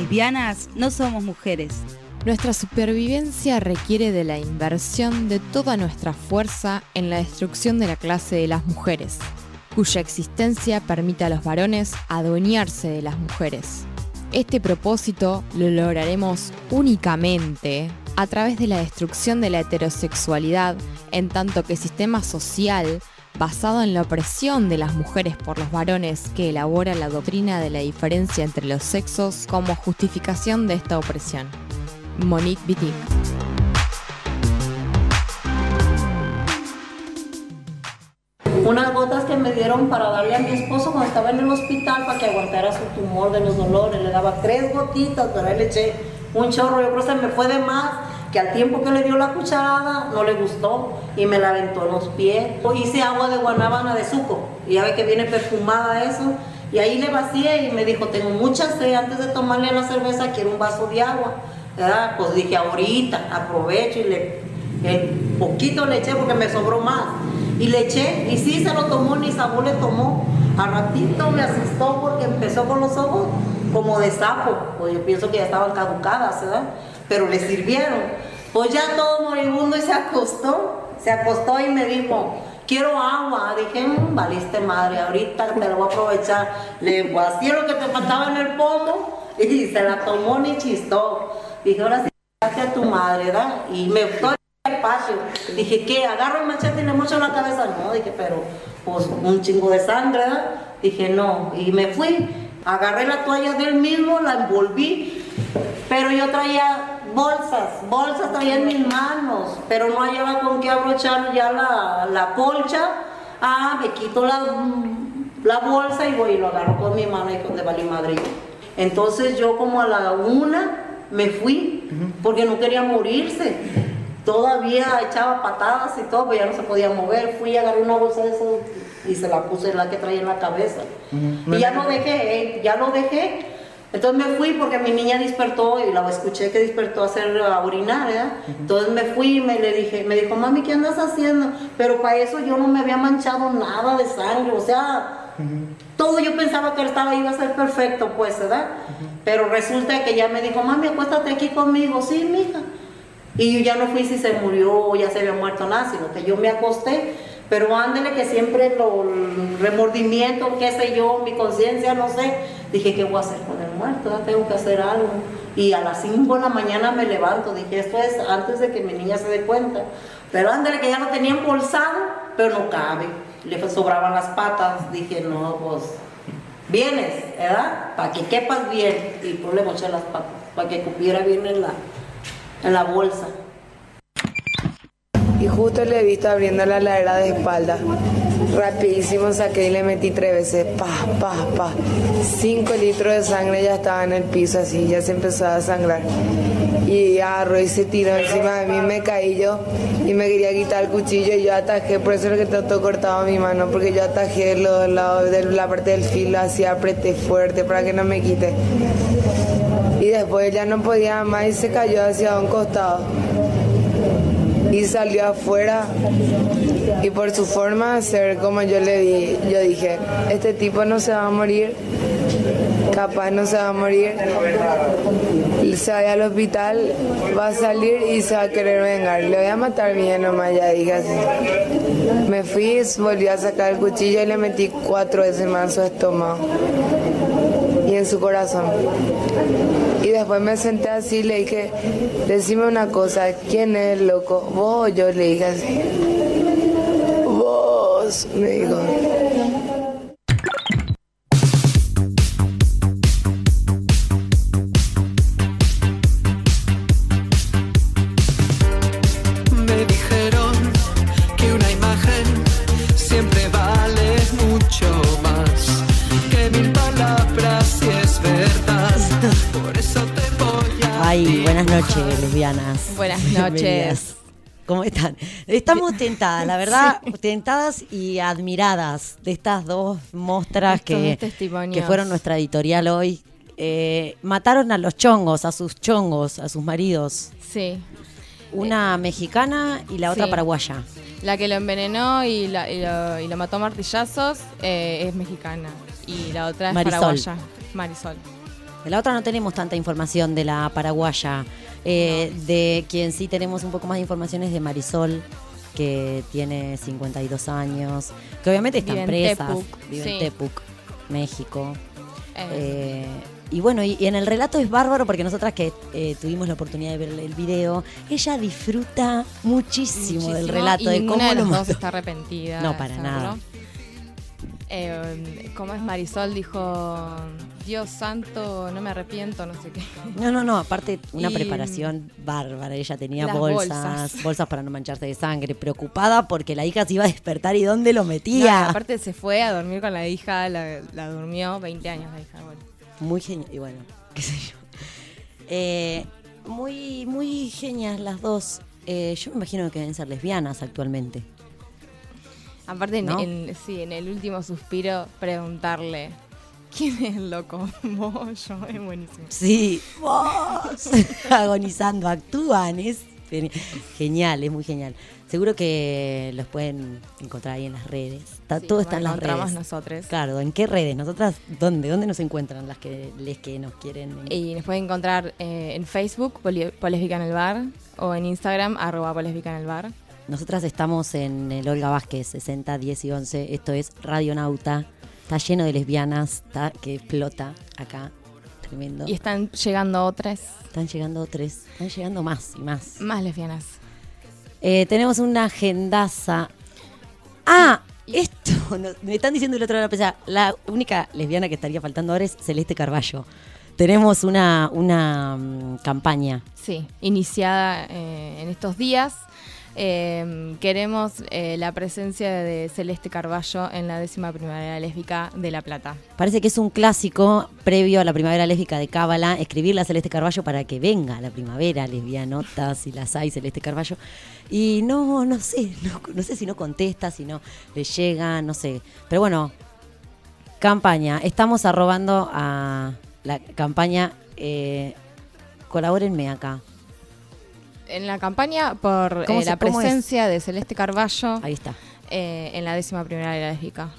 lesbianas no somos mujeres. Nuestra supervivencia requiere de la inversión de toda nuestra fuerza en la destrucción de la clase de las mujeres, cuya existencia permite a los varones adueñarse de las mujeres. Este propósito lo lograremos únicamente a través de la destrucción de la heterosexualidad, en tanto que sistema social basado en la opresión de las mujeres por los varones que elabora la doctrina de la diferencia entre los sexos como justificación de esta opresión. Monique Wittig. Unas gotas que me dieron para darle a mi esposo cuando estaba en el hospital para que aguantara su tumor de los dolores. Le daba tres gotitas, pero él le eché un chorro. Yo creo que se me fue de más, que al tiempo que le dio la cucharada no le gustó y me la aventó en los pies. Hice agua de guanábana de suco y ya ve que viene perfumada eso. Y ahí le vacié y me dijo, tengo mucha sed, antes de tomarle la cerveza quiero un vaso de agua. ¿verdad? Pues dije, ahorita aprovecho y le, el poquito le eché porque me sobró más. Y le eché, y sí se lo tomó, ni sabor le tomó. A ratito me asustó porque empezó con los ojos como de sapo. Pues yo pienso que ya estaban caducadas, ¿verdad? Pero le sirvieron. Pues ya todo moribundo y se acostó. Se acostó y me dijo, quiero agua. Dije, mmm, valiste madre, ahorita te lo voy a aprovechar. Le vacié lo que te faltaba en el pomo y se la tomó ni chistó. Dije, ahora sí, gracias a tu madre, ¿verdad? Y me fue al patio. Dije, ¿qué? Agarro el machete y le mocho la cabeza. No, dije, pero pues un chingo de sangre, ¿verdad? Dije, no. Y me fui. Agarré la toalla del mismo, la envolví, pero yo traía bolsas, bolsas traía en mis manos, pero no hallaba con qué abrochar ya la, la colcha. Ah, me quito la, la bolsa y voy y lo agarro con mi mano y con de madre. Entonces yo como a la una me fui porque no quería morirse. Todavía echaba patadas y todo, pero ya no se podía mover. Fui y agarré una bolsa de eso y se la puse la que traía en la cabeza. Y ya lo dejé, eh, ya lo dejé. Entonces me fui porque mi niña despertó y la escuché que despertó a hacer a orinar, ¿verdad? Entonces me fui y me le dije, me dijo, mami, ¿qué andas haciendo? Pero para eso yo no me había manchado nada de sangre, o sea, todo yo pensaba que estaba iba a ser perfecto, pues, ¿verdad? Pero resulta que ya me dijo, mami, acuéstate aquí conmigo, sí, mija. Y yo ya no fui si se murió o ya se había muerto nada, sino que yo me acosté. Pero ándele que siempre lo, remordimiento, qué sé yo, mi conciencia, no sé. Dije, ¿qué voy a hacer con el muerto? Ya tengo que hacer algo. Y a las 5 de la mañana me levanto. Dije, esto es antes de que mi niña se dé cuenta. Pero ándale que ya lo tenía embolsado, pero no cabe. Le sobraban las patas. Dije, no, pues vienes, ¿verdad? Para que quepas bien. Y pues le moché las patas, para que cupiera bien en la, en la bolsa. Y justo le he visto abriendo la ladera de espalda. Rapidísimo saqué y le metí tres veces. Pa, pa, pa. Cinco litros de sangre ya estaba en el piso así, ya se empezó a sangrar. Y agarró y se tiró encima de mí, me caí yo y me quería quitar el cuchillo y yo atajé, por eso es que está todo cortado mi mano, porque yo atajé los lados de la parte del filo así, apreté fuerte para que no me quite. Y después ya no podía más y se cayó hacia un costado y salió afuera y por su forma de ser como yo le di, yo dije, este tipo no se va a morir, capaz no se va a morir, se va al hospital, va a salir y se va a querer vengar, le voy a matar bien nomás, ya dije así. Me fui, volví a sacar el cuchillo y le metí cuatro veces más en su estómago y en su corazón. Y después me senté así y le dije, decime una cosa, ¿quién es el loco? ¿Vos o yo? Le dije así. Vos, me dijo. Buenas noches, lesbianas. Buenas noches. ¿Cómo están? Estamos tentadas, la verdad, tentadas y admiradas de estas dos mostras que, que fueron nuestra editorial hoy. Eh, mataron a los chongos, a sus chongos, a sus maridos. Sí. Una mexicana y la otra Sí. paraguaya. La que lo envenenó y, la- y lo, y lo mató a martillazos eh, es mexicana. Y la otra es Marisol. paraguaya. Marisol. De la otra no tenemos tanta información de la paraguaya. Eh, De quien sí tenemos un poco más de información es de Marisol, que tiene 52 años, que obviamente están Vive en presas. Tepuc, Vive sí. en Tepuc, México. Eh, Eh, y bueno, y, y en el relato es bárbaro porque nosotras que eh, tuvimos la oportunidad de ver el video, ella disfruta muchísimo, del muchísimo, relato, y de cómo de lo dos está arrepentida. No, para nada. Eh, ¿Cómo es Marisol? Dijo, Dios santo, no me arrepiento, no sé qué. No, no, no, aparte una Y- preparación bárbara. Ella tenía bolsas, bolsas. bolsas, para no mancharse de sangre, preocupada porque la hija se iba a despertar y dónde lo No, metía. aparte se fue a dormir con la hija, la, la durmió 20 años la hija. bueno. Muy genial, y bueno, qué sé yo. Eh, muy, muy genias las dos. Eh, yo me imagino que deben ser lesbianas actualmente. Aparte, en- ¿No? en, sí, en el último suspiro, preguntarle, ¿quién es el loco? Vos, yo, es buenísimo. Sí, vos, agonizando, actúan, es geni- genial, es muy genial. Seguro que los pueden encontrar ahí en las redes. Está, Sí, todo está en las encontramos redes. nosotros. Claro, ¿en qué redes? Nosotras, ¿dónde? ¿Dónde nos encuentran las que les que nos quieren? Y nos pueden encontrar eh, en Facebook, Polésbica en el Bar, o en Instagram, arroba Polésbica en el Bar. Nosotras estamos en el Olga Vázquez, 60, 10 y 11. Esto es Radio Nauta. Está lleno de lesbianas, está que explota acá. Tremendo. Y están llegando otras Están llegando tres, están llegando más y más. más lesbianas. Eh, tenemos una agendaza. Ah, esto, no- me están diciendo el otro lado de la. La única lesbiana que estaría faltando ahora es Celeste Carballo. Tenemos una, una mm, campaña. Sí, iniciada eh, en estos días. Eh, queremos eh, la presencia de Celeste Carballo en la décima primavera lésbica de La Plata. Parece que es un clásico previo a la primavera lésbica de Cábala, escribirle a Celeste Carballo para que venga la primavera lesbianota, si las hay, Celeste Carballo. Y no, no sé, no, no sé si no contesta, si no le llega, no sé. Pero bueno, campaña. Estamos arrobando a la campaña. Eh, colabórenme acá. En la campaña por ¿Cómo eh, la presencia de Celeste Carballo Ahí está. eh, en la décima primavera lésbica.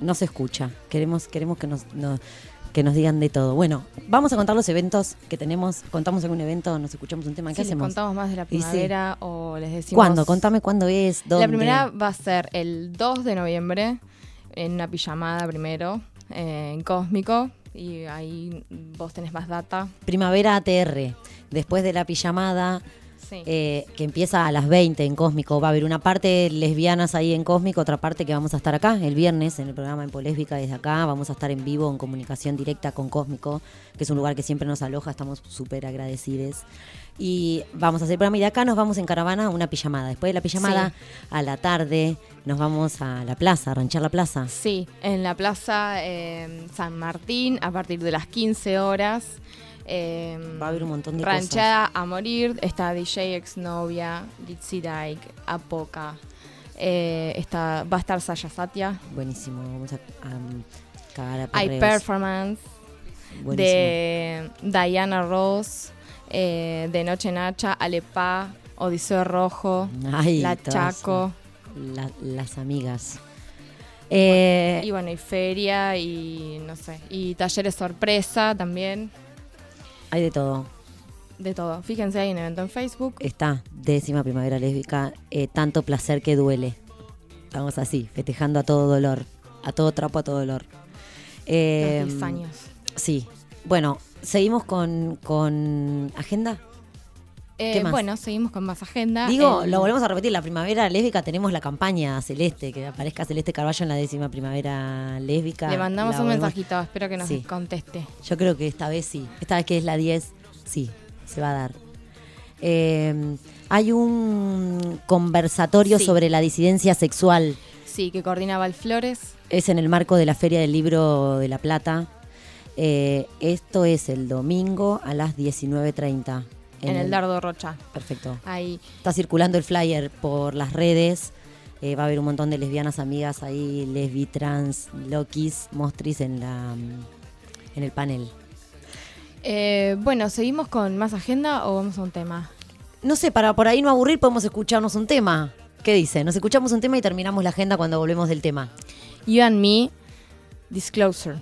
No se escucha. Queremos, queremos que nos, no- que nos digan de todo. Bueno, vamos a contar los eventos que tenemos. Contamos algún evento, nos escuchamos un tema. ¿Qué Sí, les hacemos? contamos más de la sí. primavera o les decimos... ¿Cuándo? Contame cuándo es, dónde. La primera va a ser el 2 de noviembre, en una pijamada primero, eh, en Cósmico, y ahí vos tenés más data. Primavera ATR. Después de la pijamada, Sí. eh, que empieza a las 20 en Cósmico. Va a haber una parte lesbianas ahí en Cósmico, otra parte que vamos a estar acá el viernes en el programa en Polésbica desde acá. Vamos a estar en vivo en comunicación directa con Cósmico, que es un lugar que siempre nos aloja. Estamos súper agradecidos. Y vamos a hacer el programa y de acá nos vamos en caravana a una pijamada. Después de la pijamada, a la tarde, nos vamos a la plaza, a ranchar la plaza. Sí, en la plaza eh, San Martín, a partir de las 15 horas. Eh, Va a haber un montón de Ranchada a morir. Está DJ Exnovia, Litzy Dyke, Apoca. Eh, está, va a estar Saya Satya. Buenísimo, vamos a, a cagar a Hay performance Buenísimo. de Diana Ross, eh, de Noche Nacha, Alepa, Odiseo Rojo, Ay, La Chaco. la- las amigas. Eh, Y bueno, y feria y no sé. Y talleres sorpresa también. Hay de todo. De todo. Fíjense, hay un evento en Facebook. Está décima primavera lésbica, eh, tanto placer que duele. Estamos así, festejando a todo dolor, a todo trapo, a todo dolor. Eh, los 10 años. Sí. Bueno, seguimos con, con agenda. Eh? Bueno, seguimos con más agenda. Digo, El- lo volvemos a repetir, la primavera lésbica tenemos la campaña celeste, que aparezca Celeste Carballo en la décima primavera lésbica. Le mandamos un volvemos- mensajito, espero que nos Sí. conteste. Yo creo que esta vez sí. Esta vez que es la 10, sí, se va a dar. Eh, hay un conversatorio Sí. sobre la disidencia sexual. Sí, que coordina Valflores. Es en el marco de la Feria del Libro de La Plata. Eh, esto es el domingo a las 19.30. En, el Dardo Rocha. Perfecto. Ahí. Está circulando el flyer por las redes. Eh, va a haber un montón de lesbianas amigas ahí, lesbi, trans, lokis, mostris en, la, en el panel. Eh, bueno, ¿seguimos con más agenda o vamos a un tema? No sé, para por ahí no aburrir podemos escucharnos un tema. ¿Qué dice? Nos escuchamos un tema y terminamos la agenda cuando volvemos del tema. You and Me, Disclosure.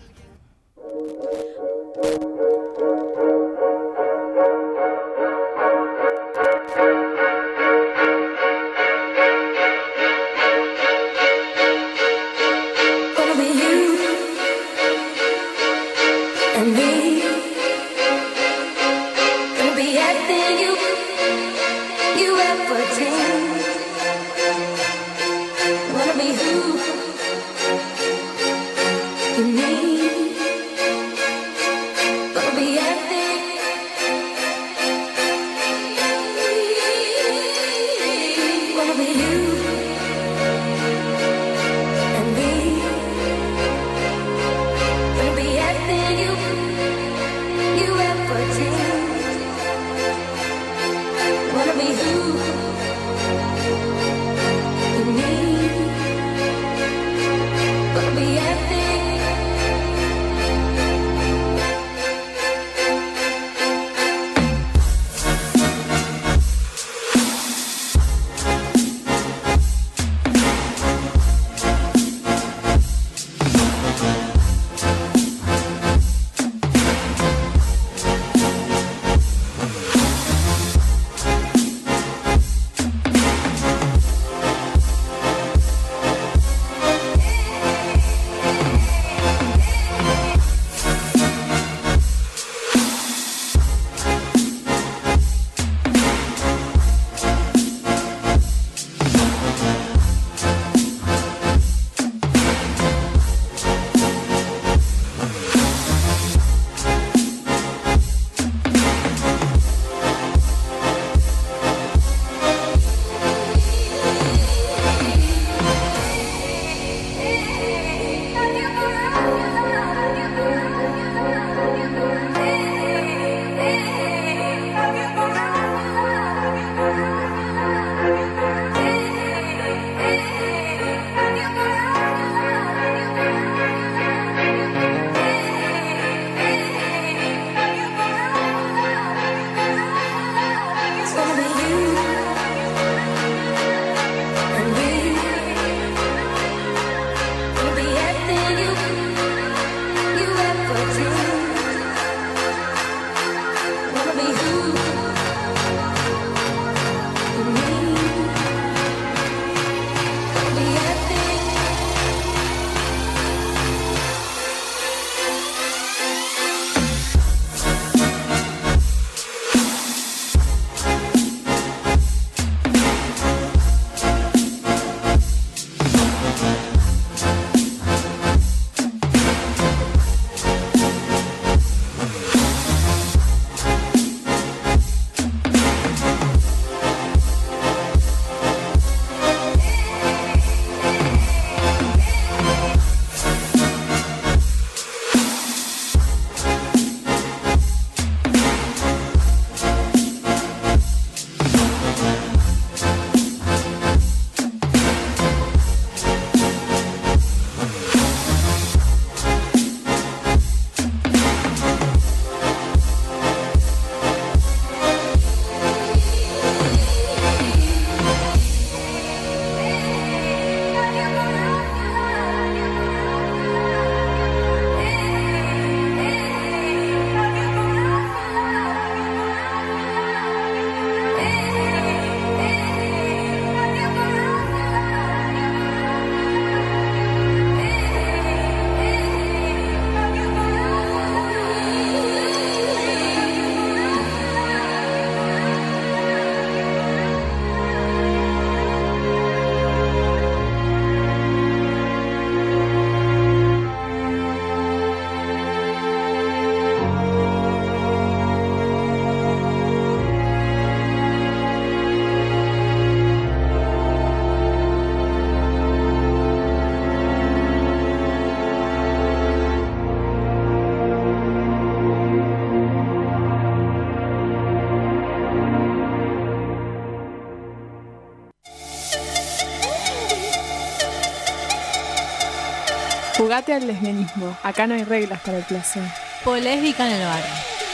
Al lesbianismo. Acá no hay reglas para el placer. Polésbica en el bar.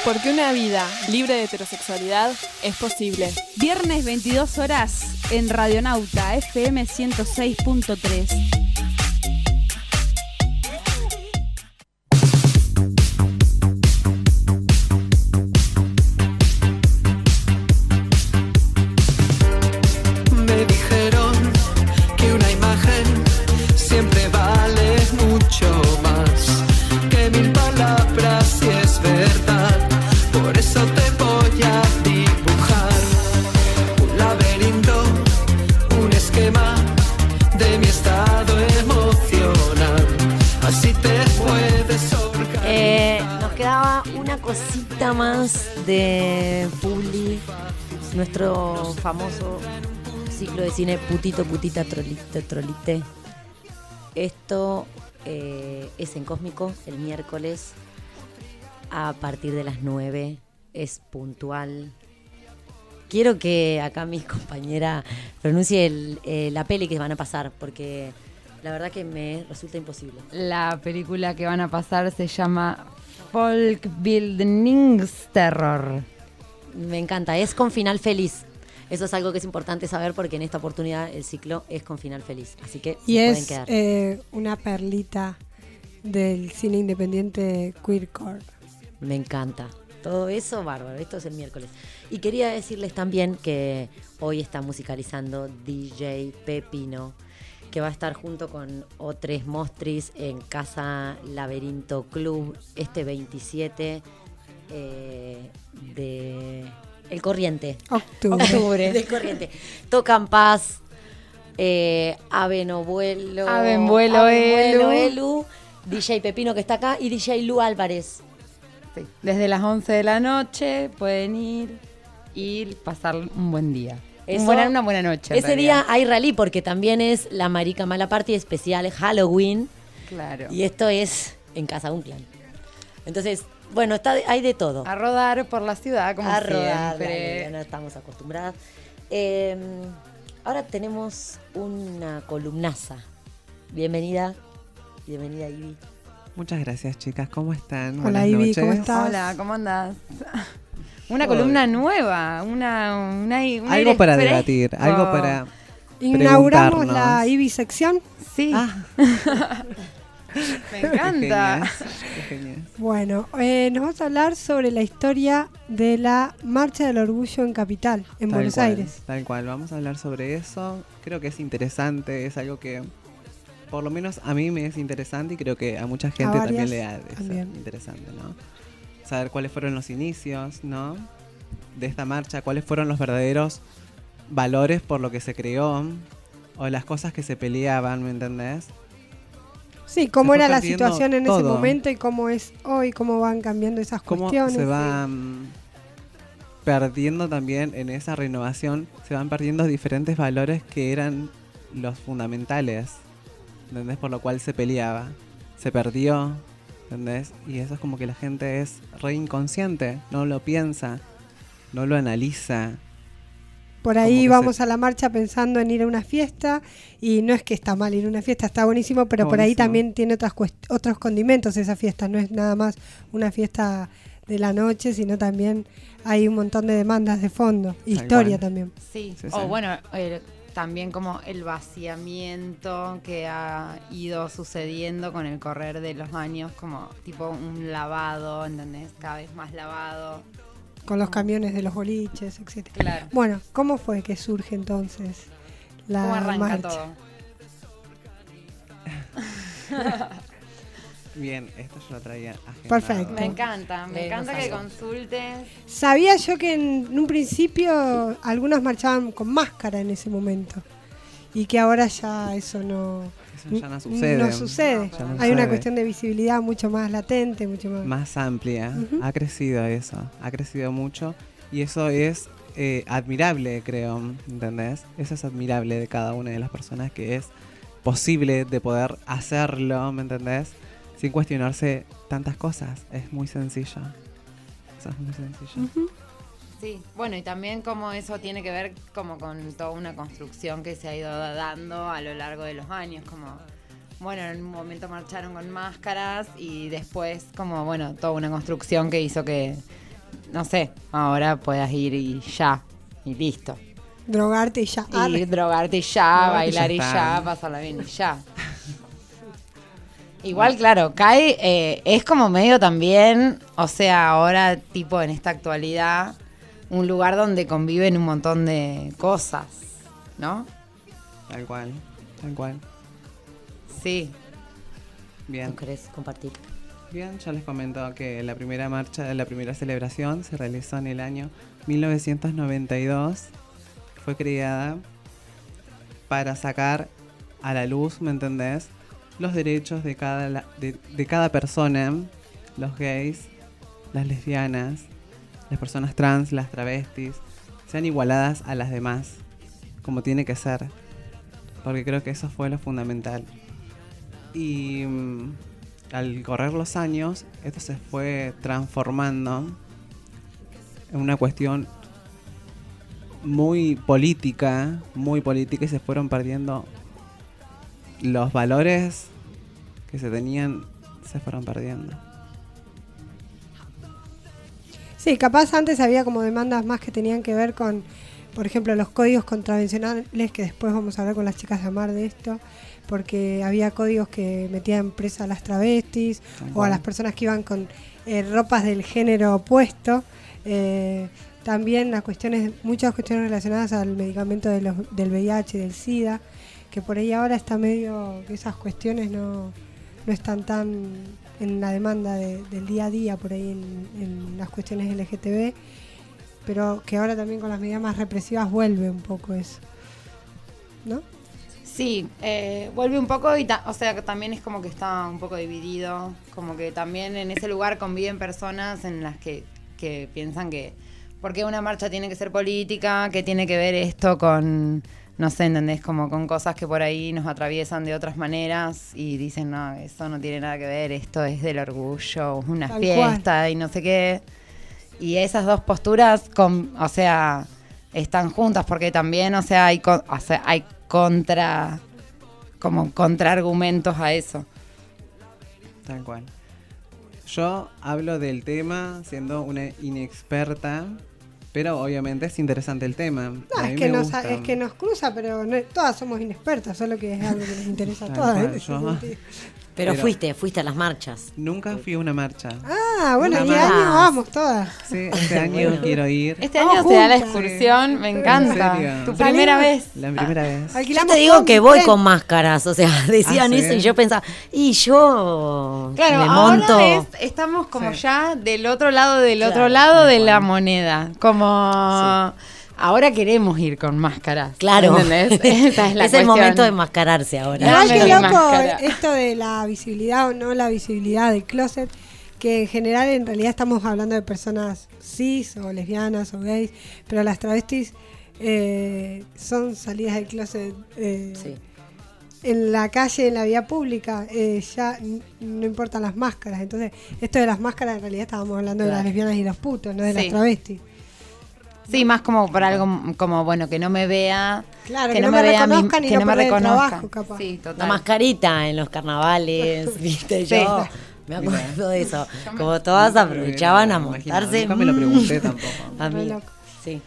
Porque una vida libre de heterosexualidad es posible. Viernes 22 horas en Radionauta FM 106.3. famoso ciclo de cine Putito, Putita, Trolite, Trolite. Esto eh, es en Cósmico el miércoles a partir de las 9. Es puntual. Quiero que acá mi compañera pronuncie el- eh, la peli que van a pasar, porque la verdad que me resulta imposible. La película que van a pasar se llama Folk Terror. Me encanta, es con final feliz. Eso es algo que es importante saber porque en esta oportunidad el ciclo es con final feliz. Así que Y se pueden quedar. eh, una perlita del cine independiente queercore. Me encanta. Todo eso, bárbaro. Esto es el miércoles. Y quería decirles también que hoy está musicalizando DJ Pepino, que va a estar junto con otros mostris en Casa Laberinto Club este 27 eh, de El Corriente. Octubre. Del Corriente. Tocan Paz, eh, Ave Novuelo, Ave en vuelo, Ave en vuelo, Elu. Elu, DJ Pepino que está acá y DJ Lu Álvarez. Sí, Desde las 11 de la noche pueden ir y pasar un buen día. Eso- Un buena- una buena noche. Ese realidad. día hay rally porque también es la Marica Mala Party especial Halloween Claro. y esto es en Casa Un Clan. Entonces, bueno, está, hay de todo. A rodar por la ciudad, como a rodar, siempre. dale, no estamos acostumbradas. Eh, ahora tenemos una columnaza. Bienvenida, bienvenida Ivy. Muchas gracias, chicas. ¿Cómo están? Hola, Buenas Ivy, noches. ¿cómo estás? Hola, ¿cómo andás? Una columna nueva, una, una, un Algo para fresco. debatir, algo para Inauguramos la. IBI sección. Sí, Ah, me qué encanta. qué genias. Bueno, eh, nos vamos a hablar sobre la historia de la Marcha del Orgullo en Capital, en Tal Buenos cual, Aires. Tal cual, vamos a hablar sobre eso. Creo que es interesante, es algo que por lo menos a mí me es interesante y creo que a mucha gente también le ha de ser también. interesante, ¿no? Saber cuáles fueron los inicios, ¿no? De esta marcha, cuáles fueron los verdaderos valores por lo que se creó o las cosas que se peleaban, ¿me entendés? Sí, cómo era la situación en ese momento y cómo es hoy, cómo van cambiando esas cómo cuestiones. se va mm, perdiendo también en esa renovación, se van perdiendo diferentes valores que eran los fundamentales, ¿entendés? Por lo cual se peleaba, se perdió, ¿entendés? Y eso es como que la gente es re inconsciente, no lo piensa, no lo analiza. Por ahí vamos se- a la marcha pensando en ir a una fiesta y no es que está mal ir a una fiesta, está buenísimo, pero por ahí también tiene otras cuest- otros condimentos esa fiesta, no es nada más una fiesta de la noche, sino también hay un montón de demandas de fondo, historia cual. también. Sí, Sí, o sí. bueno, eh, también como el vaciamiento que ha ido sucediendo con el correr de los años, como tipo un lavado, ¿entendés? Cada vez más lavado. Con los camiones de los boliches, etcétera. Claro. Bueno, ¿cómo fue que surge entonces la ¿Cómo arranca marcha? todo? Bien, esto yo lo traía agendado. Perfecto. Me encanta, me Léenos encanta que consultes. Sabía yo que en un principio algunas marchaban con máscara en ese momento y que ahora ya eso no Eso ya no sucede. No sucede. No Hay una cuestión de visibilidad mucho más latente, mucho más. más amplia. Ha crecido eso, ha crecido mucho y eso es eh, admirable, creo, ¿entendés? Eso es admirable de cada una de las personas que es posible de poder hacerlo, ¿me entendés? Sin cuestionarse tantas cosas. Es muy sencillo. Eso es muy sencillo. Sí, bueno, y también como eso tiene que ver como con toda una construcción que se ha ido dando a lo largo de los años, como, bueno, en un momento marcharon con máscaras y después como, bueno, toda una construcción que hizo que, no sé, ahora puedas ir y ya, y listo. Drogarte y ya. Y drogarte y ya, Drogarte y bailar ya y ya, pasarla bien y ya. Igual, claro, cae, eh, es como medio también, o sea, ahora tipo en esta actualidad, un lugar donde conviven un montón de cosas, ¿no? Tal cual, tal cual. Sí. Bien. ¿No querés compartir? Bien, ya les comento que la primera marcha, la primera celebración se realizó en el año 1992. Fue creada para sacar a la luz, ¿me entendés? Los derechos de cada, de cada persona los gays, las lesbianas, las personas trans, las travestis, sean igualadas a las demás, como tiene que ser. Porque creo que eso fue lo fundamental. Y mm, al correr los años, esto se fue transformando en una cuestión muy política, muy política y se fueron perdiendo los valores que se tenían, se fueron perdiendo. Sí, capaz antes había como demandas más que tenían que ver con, por ejemplo, los códigos contravencionales, que después vamos a hablar con las chicas de Amar de esto, porque había códigos que metían presa a las travestis o a las personas que iban con eh, ropas del género opuesto. Eh, también las cuestiones, muchas cuestiones relacionadas al medicamento de los, del VIH, del SIDA, que por ahí ahora está medio, que esas cuestiones no, no están tan en la demanda de- del día a día por ahí en, las cuestiones LGTB, pero que ahora también con las medidas más represivas vuelve un poco eso. ¿No? Sí, eh, vuelve un poco y ta- o sea que también es como que está un poco dividido, como que también en ese lugar conviven personas en las que, que piensan que por qué una marcha tiene que ser política, que tiene que ver esto con, no sé, ¿entendés? Como con cosas que por ahí nos atraviesan de otras maneras y dicen, no, eso no tiene nada que ver, esto es del orgullo, es una Tal fiesta y no sé qué. Y esas dos posturas, con, o sea, están juntas porque también, o sea, hay, co- o sea, hay contra, como contraargumentos a eso. Tal cual. Yo hablo del tema siendo una inexperta, pero obviamente es interesante el tema. No, es que, nos, gusta. es que nos cruza, pero no- todas somos inexpertas, solo que es algo que nos interesa a todas. cual, yo- sentido. Pero, Pero- fuiste, fuiste a las marchas. Nunca fui a una marcha. Ah, bueno, más. año vamos todas. Sí, este año quiero ir. Este año se da la excursión, me encanta. Tu primera vez. La primera vez. Yo Alquilamos te digo que voy tren. con máscaras, o sea, decían Ah, ¿sí? eso y yo pensaba, y yo Claro, me ahora monto. es- estamos como Sí. ya del otro lado del Claro, otro lado de la moneda. Como ahora queremos ir con máscaras. Claro. ¿entendés? Esa es la es el momento de enmascararse ahora. Mi loco máscara. esto de la visibilidad o no la visibilidad del closet, que en general en realidad estamos hablando de personas cis o lesbianas o gays, pero las travestis eh, son salidas del closet eh, Sí. en la calle, en la vía pública, eh, ya no importan las máscaras. Entonces, esto de las máscaras en realidad estábamos hablando de las lesbianas y los putos, no de las travestis. Sí, más como por algo como bueno que no me vea, Claro, que, no, me, vea mi- reconozcan y que no no me reconozcan. trabajo, capaz. Sí, La total. mascarita en los carnavales, viste, Sí. yo me acuerdo de eso. Como todas aprovechaban a Me montarse. Nunca me lo pregunté tampoco. A mí, sí.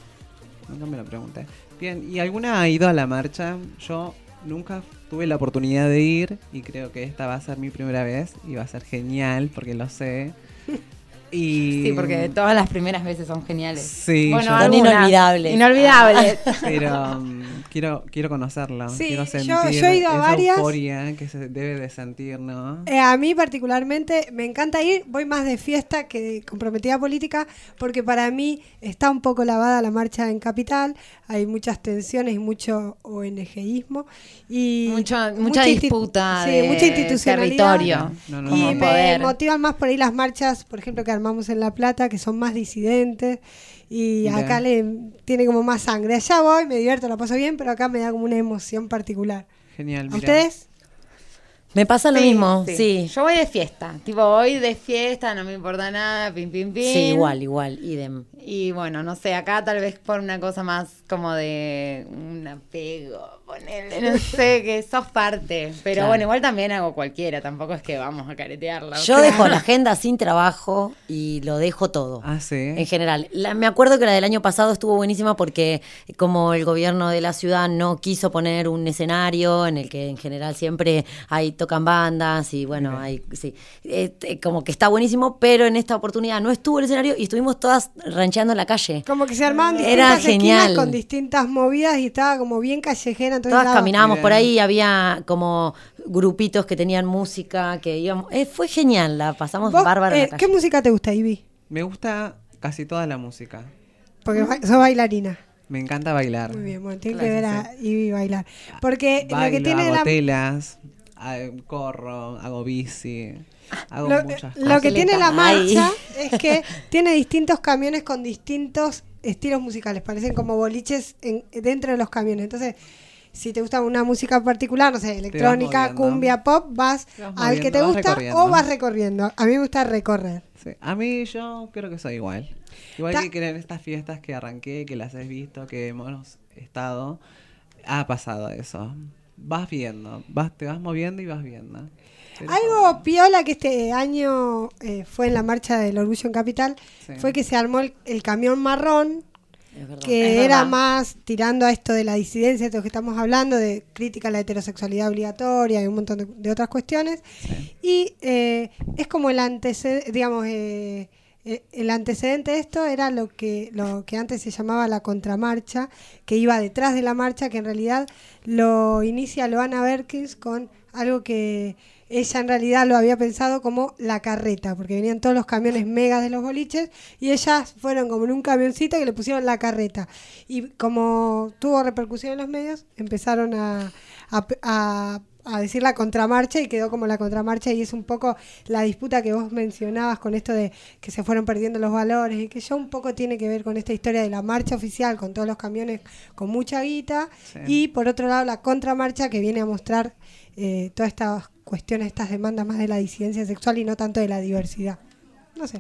Nunca me lo pregunté. Bien, ¿y alguna ha ido a la marcha? Yo nunca tuve la oportunidad de ir y creo que esta va a ser mi primera vez y va a ser genial porque lo sé. Y Sí, porque todas las primeras veces son geniales. Sí, bueno, yo- Son algunas. inolvidables. Inolvidables. pero um, quiero quiero conocerlo, Sí, quiero yo- sentir yo he ido a esa varias. euforia que se debe de sentir, ¿no? Eh, a mí particularmente me encanta ir, voy más de fiesta que de comprometida política, porque para mí está un poco lavada la marcha en Capital, hay muchas tensiones y mucho ONGismo y Mucho- mucha disputa sí, de mucha institucionalidad. territorio. No, no, como y me poder. motivan más por ahí las marchas, por ejemplo, que armamos en La Plata, que son más disidentes. Y Mirá. acá le tiene como más sangre. Allá voy, me divierto, la paso bien, pero acá me da como una emoción particular. Genial, ¿A ustedes? Me pasa lo Sí, mismo, sí. Yo voy de fiesta. Tipo, voy de fiesta, no me importa nada, pim, pim, pim. Sí, igual, igual, idem. Y bueno, no sé, acá tal vez por una cosa más como de un apego, ponerle, no sé, que sos parte. Pero Claro. bueno, igual también hago cualquiera, tampoco es que vamos a caretearla. Yo dejo la agenda sin trabajo y lo dejo todo. Ah, sí. En general. La- me acuerdo que la del año pasado estuvo buenísima porque como el gobierno de la ciudad no quiso poner un escenario en el que en general siempre hay tocan bandas y bueno, hay sí, este, como que está buenísimo, pero en esta oportunidad no estuvo el escenario y estuvimos todas rancheando en la calle. Como que se armaban Era distintas esquinas genial. con distintas movidas y estaba como bien callejera. Entonces Todas caminábamos por ahí, había como grupitos que tenían música, que íbamos, eh, fue genial, la pasamos ¿Vos, bárbaro en eh. ¿Qué música te gusta, Ivy? Me gusta casi toda la música. Porque ba- sos bailarina. Me encanta bailar. Muy bien, bueno, tienen que ver a Ivy bailar. Porque lo que tiene hago la... telas, corro, hago bici, hago Lo, muchas lo que tiene la Ay. marcha es que tiene distintos camiones con distintos estilos musicales. Parecen como boliches en- dentro de los camiones. Entonces, si te gusta una música particular, no sé, electrónica, cumbia, pop, vas al que te gusta o vas recorriendo. A mí me gusta recorrer. Sí, A mí yo creo que soy igual. Igual Ta- que que en estas fiestas que arranqué, que las has visto, que hemos estado, ha pasado eso. Vas viendo, vas, te vas moviendo y vas viendo. Pero- Algo piola que este año eh, fue en la marcha del Orgullo en Capital Sí. fue que se armó el, el camión marrón. Que Es era más tirando a esto de la disidencia, esto que estamos hablando, de crítica a la heterosexualidad obligatoria y un montón de, de otras cuestiones. Y eh, es como el antecedente, digamos, eh, eh, el antecedente de esto era lo que, lo que antes se llamaba la contramarcha, que iba detrás de la marcha, que en realidad lo inicia Loana Berkins con algo que ella en realidad lo había pensado como la carreta, porque venían todos los camiones megas de los boliches y ellas fueron como en un camioncito que le pusieron la carreta. Y como tuvo repercusión en los medios, empezaron a, a, a- a decir la contramarcha y quedó como la contramarcha y es un poco la disputa que vos mencionabas con esto de que se fueron perdiendo los valores y que ya un poco tiene que ver con esta historia de la marcha oficial con todos los camiones con mucha guita Sí. y por otro lado la contramarcha que viene a mostrar eh, todas estas cuestiones, estas demandas más de la disidencia sexual y no tanto de la diversidad. No sé.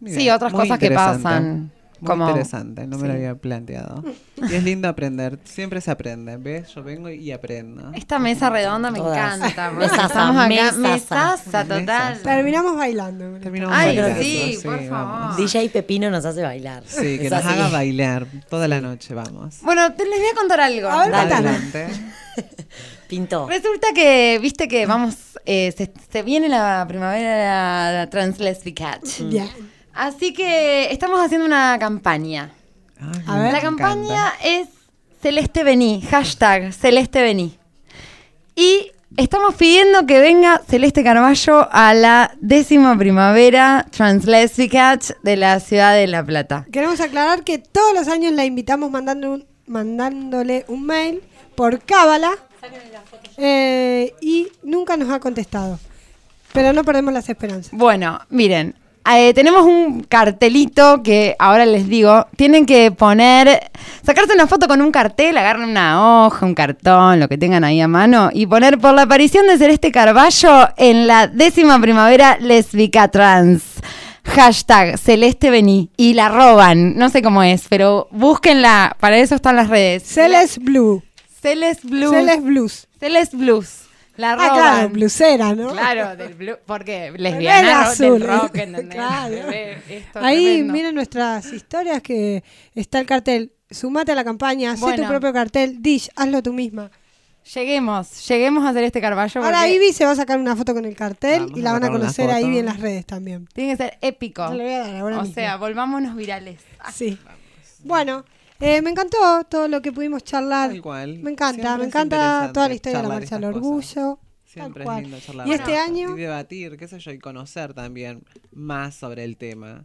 Mira, Sí, otras cosas que pasan. Muy como- interesante, no me lo Sí. había planteado. Y es lindo aprender, siempre se aprende, ¿ves? Yo vengo y aprendo. Esta mesa redonda me Todas. encanta. Mesaza, estamos acá. mesaza. Mesaza, total. Terminamos bailando. Terminamos Ay, bailando, sí, por vamos. favor. DJ Pepino nos hace bailar. Sí, que Es nos así. haga bailar toda la noche, vamos. Bueno, te les voy a contar algo. A ver. Adelante. Pintó. Resulta que, viste que vamos, eh, se, se viene la primavera la Translesbicat. Bien. Así que estamos haciendo una campaña. Ay, A ver. me La encanta. campaña es Celeste Vení, hashtag Celeste Vení. Y estamos pidiendo que venga Celeste Carballo a la décima primavera Translesbicat de la ciudad de La Plata. Queremos aclarar que todos los años la invitamos mandando un- mandándole un mail por cábala eh, y nunca nos ha contestado. Pero no perdemos las esperanzas. Bueno, miren, eh, tenemos un cartelito que ahora les digo, tienen que poner, sacarse una foto con un cartel, agarren una hoja, un cartón, lo que tengan ahí a mano, y poner por la aparición de Celeste Carballo en la décima primavera lesbica trans. Hashtag Celeste Vení. Y la roban, no sé cómo es, pero búsquenla, para eso están las redes. Celeste Blue. Celeste Blues. Celeste Blues. Celeste Blues. La Ah, roban. claro, blusera, ¿no? Claro, del blue, porque lesbiana del rock, ¿entendés? Claro. Bebé, esto Ahí tremendo. miren nuestras historias que está el cartel. Sumate a la campaña, haz tu Bueno. propio cartel. Dish, hazlo tú misma. Lleguemos, lleguemos a hacer este Carballo. Ahora porque Ivy se va a sacar una foto con el cartel Vamos y a la van a conocer a. Ivy en las redes también. Tiene que ser épico. Se lo voy a dar ahora o mismo. sea, volvámonos virales. Ah, Sí. Bueno, eh, me encantó todo lo que pudimos charlar. Tal cual. Me encanta, Siempre me encanta toda la historia de la marcha del cosas. orgullo. Siempre es lindo charlar Y este año- Y debatir, qué sé yo, y conocer también más sobre el tema.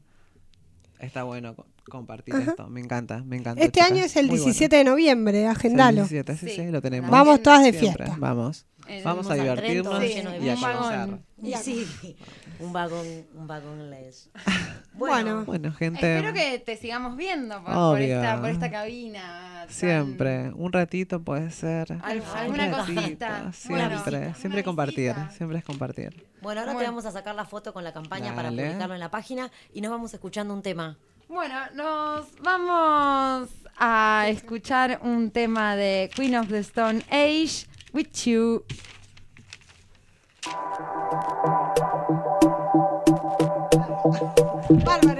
Está bueno co- compartir Ajá. esto. Me encanta, me encanta. Este chicas. año es el Muy bueno. 17 de noviembre, el agendalo. 17, sí, Sí. sí, lo tenemos. Vamos todas de Siempre, fiesta. Vamos. El- Vamos a divertirnos y a conocer. Y sí, un vagón, un vagón les. Bueno. Bueno, gente. Espero que te sigamos viendo por, esta, por esta cabina. tan- Siempre, un ratito puede ser. Al- un alguna ratito, cosita. Siempre, Bueno. siempre compartir, siempre es compartir. Bueno, ahora te vamos a sacar la foto con la campaña para publicarlo en la página y nos vamos escuchando un tema. Bueno, nos vamos a escuchar un tema de Queen of the Stone Age, With You. Bárbara,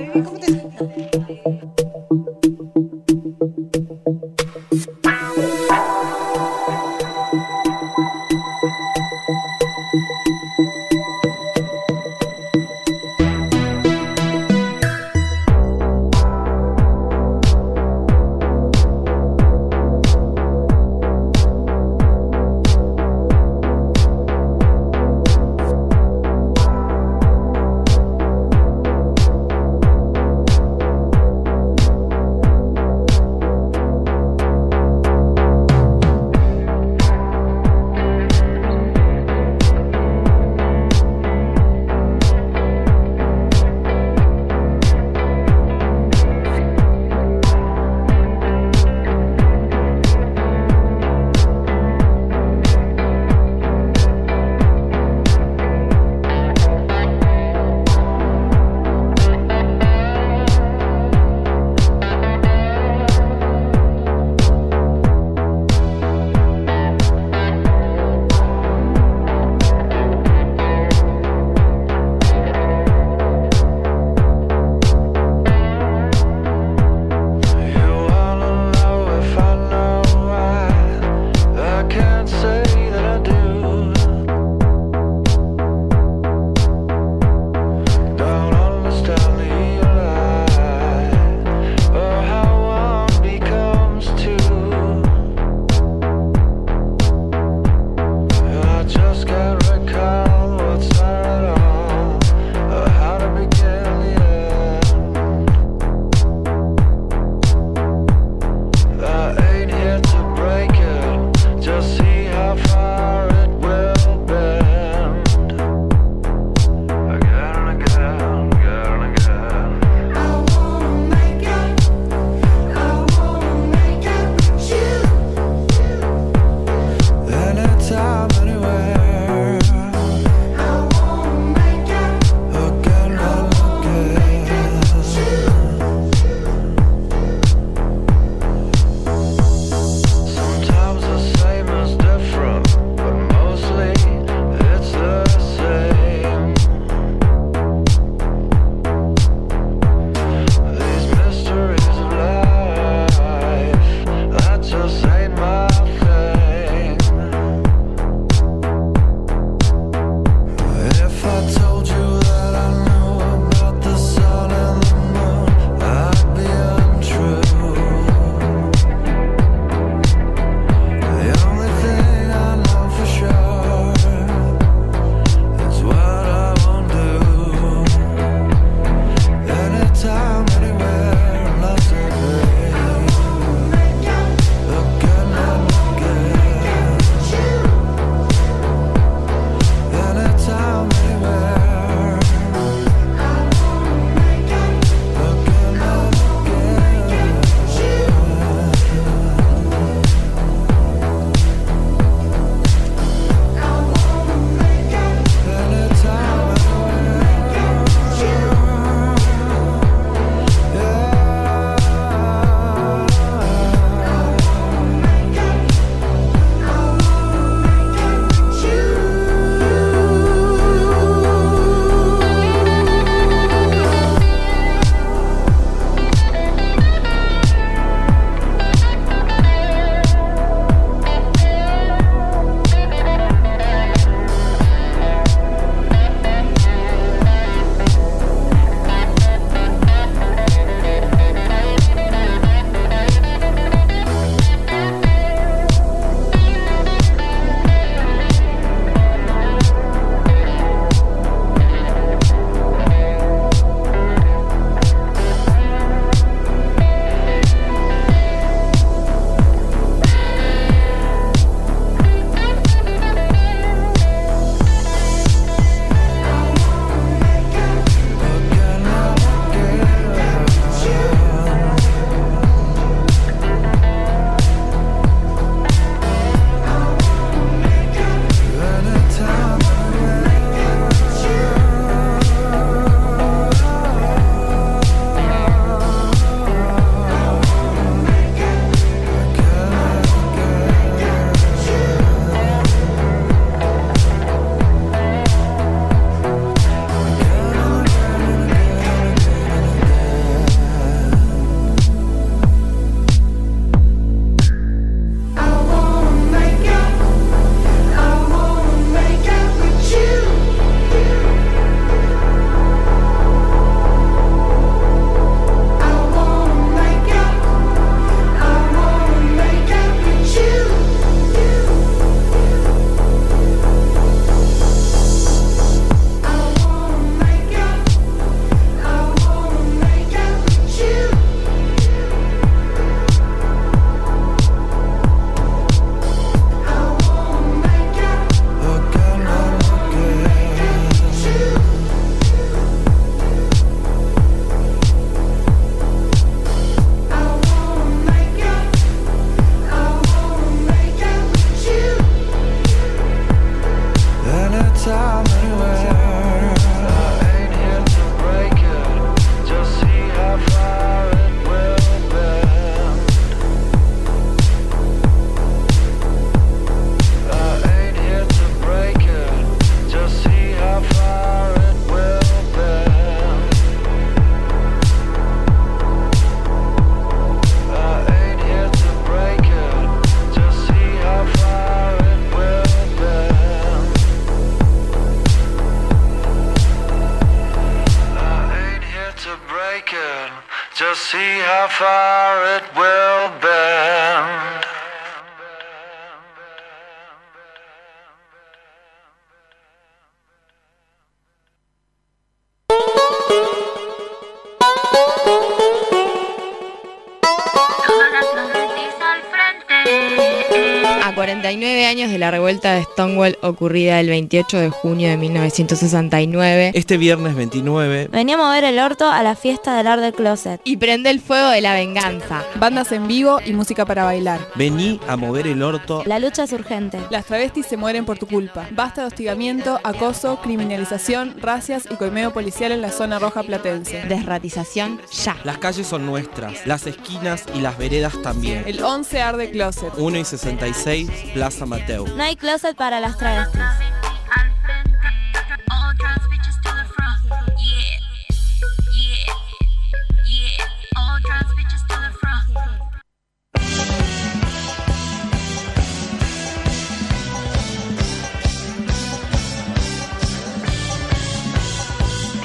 años de la revuelta de Stonewall ocurrida el 28 de junio de 1969. Este viernes 29. Venía a mover el orto a la fiesta del Art del Closet. Y prende el fuego de la venganza. Bandas en vivo y música para bailar. Vení a mover el orto. La lucha es urgente. Las travestis se mueren por tu culpa. Basta de hostigamiento, acoso, criminalización, racias y coimeo policial en la zona roja platense. Desratización ya. Las calles son nuestras, las esquinas y las veredas también. El 11 Art del Closet. 1 y 66, Plaza Mateo. No hay closet para las travestis.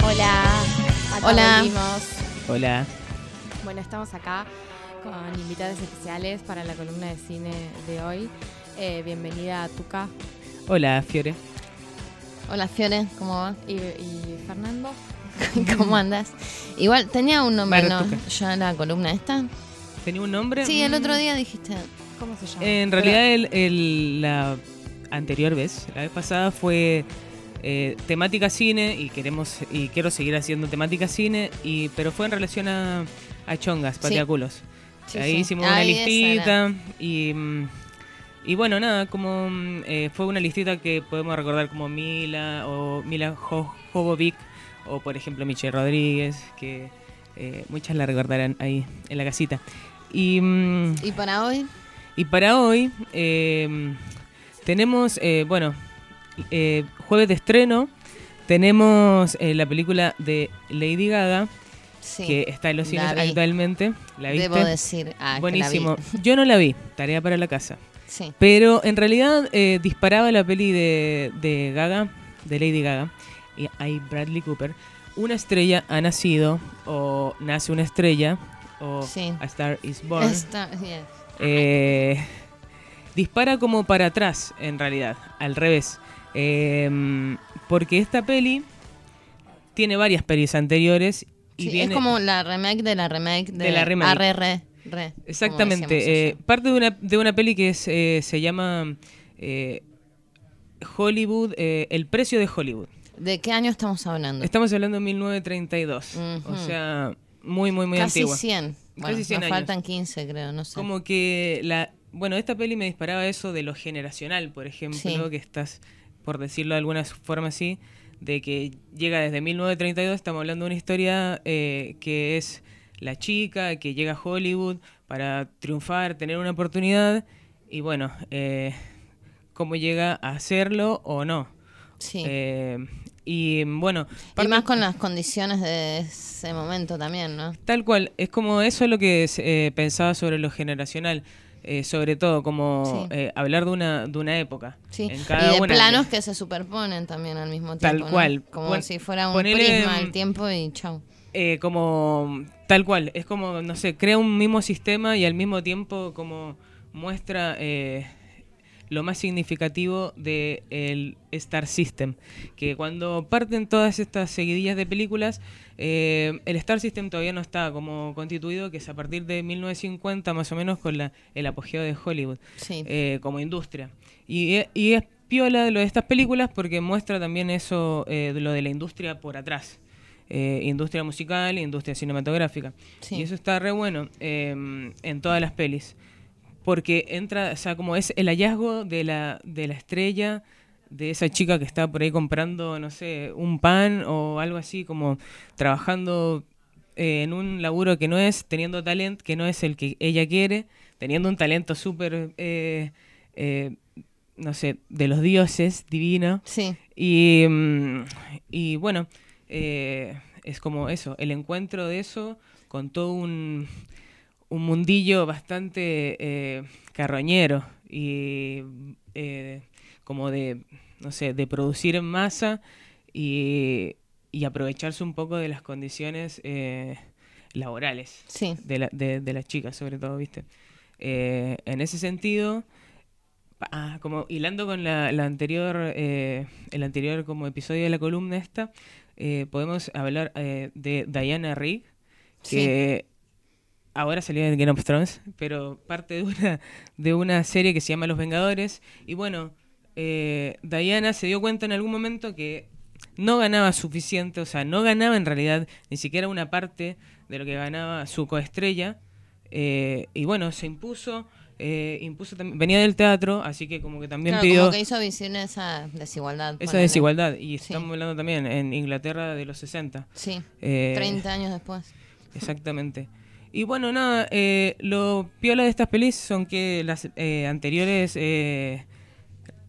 Hola. Acá Hola. volvimos. Hola. Bueno, estamos acá con invitados especiales para la columna de cine de hoy. Eh, bienvenida a Tuca Hola, Fiore. Hola Fiore, ¿cómo va? y, y Fernando. ¿Cómo andas? Igual tenía un nombre, ¿no? Martuca. Ya en la columna esta. ¿Tenía un nombre? Sí, el otro Mm, día dijiste. ¿Cómo se llama? En realidad, el, el- la anterior vez, la vez pasada, fue eh, temática cine y queremos y quiero seguir haciendo temática cine, y pero fue en relación a, a chongas, pateaculos. Sí, Ahí sí. hicimos Ahí una listita y, mm, y bueno, nada, como mm, eh, fue una listita que podemos recordar como Mila o Mila Jo- Jovovic o por ejemplo Michelle Rodríguez, que eh, muchas la recordarán ahí en la casita. Y, mm, ¿Y para hoy? y para hoy eh, tenemos, eh, bueno, eh, jueves de estreno, tenemos eh, la película de Lady Gaga, Sí, que está en los cines actualmente. ¿La viste? Debo decir, ah, que la vi. Buenísimo. Yo no la vi, tarea para la casa. Sí. Pero en realidad eh, disparaba la peli de, de Gaga, de Lady Gaga, y hay Bradley Cooper. Una estrella ha nacido, o nace una estrella, o Sí. A Star is Born. Yes. Eh, dispara como para atrás, en realidad, al revés. Eh, porque esta peli tiene varias pelis anteriores y Sí, viene... Es como la remake de la remake de, De la remake. Re, Exactamente. eh, parte de una, de una peli que es, eh, se llama eh, Hollywood, eh, El precio de Hollywood. ¿De qué año estamos hablando? Estamos hablando de 1932. O Ujú. sea, muy, muy, muy Casi antigua. 100. Bueno, Casi 100 nos años. faltan 15, creo, no sé. Como que la... Bueno, esta peli me disparaba eso de lo generacional, por ejemplo, Sí. que estás, por decirlo de alguna forma así, de que llega desde 1932, estamos hablando de una historia eh, que es la chica que llega a Hollywood para triunfar, tener una oportunidad, y bueno, eh, cómo llega a hacerlo o no. Sí. Eh, y bueno, Y más con las condiciones de ese momento también, ¿no? Tal cual, es como eso es lo que eh, pensaba sobre lo generacional, eh, sobre todo como Sí. eh, hablar de una, de una época. Sí. En cada y de una planos que se superponen también al mismo Tal tiempo. ¿no? cual. Como Pon- si fuera un ponele, prisma mm, el tiempo y chau. Eh, como tal cual, es como, no sé, crea un mismo sistema y al mismo tiempo como muestra eh, lo más significativo del el Star System, que cuando parten todas estas seguidillas de películas, eh, el Star System todavía no está como constituido, que es a partir de 1950 más o menos con la, el apogeo de Hollywood Sí. eh, como industria. Y, e- y es piola lo de estas películas porque muestra también eso, eh, de lo de la industria por atrás. Eh, industria musical, industria cinematográfica. Sí. Y eso está re bueno eh, en todas las pelis. Porque entra, o sea, como es el hallazgo de la, de la estrella, de esa chica que está por ahí comprando, no sé, un pan o algo así, como trabajando eh, en un laburo que no es, teniendo talento que no es el que ella quiere, teniendo un talento súper, eh, eh, no sé, de los dioses, divino. Sí. Y, mm, y bueno, eh, es como eso, el encuentro de eso con todo un, un mundillo bastante eh, carroñero y eh, como de, no sé, de producir en masa y, y aprovecharse un poco de las condiciones laborales de, la, de, de, las chicas, sobre todo, ¿viste? En ese sentido, ah, como hilando con la, la anterior, el anterior como episodio de la columna esta, eh, podemos hablar de Diana Rigg, que ahora salió en Game of Thrones, pero parte de una, de una serie que se llama Los Vengadores. Y bueno, Diana se dio cuenta en algún momento que no ganaba suficiente, o sea, no ganaba en realidad ni siquiera una parte de lo que ganaba su coestrella. Eh, y bueno, se impuso, eh, impuso venía del teatro, así que como que también claro, pidió... Como que hizo visión esa desigualdad. Esa desigualdad, y estamos hablando también en Inglaterra de los 60. Sí, 30 años después. Exactamente. Y bueno, nada, eh, lo piola de estas pelis son que las anteriores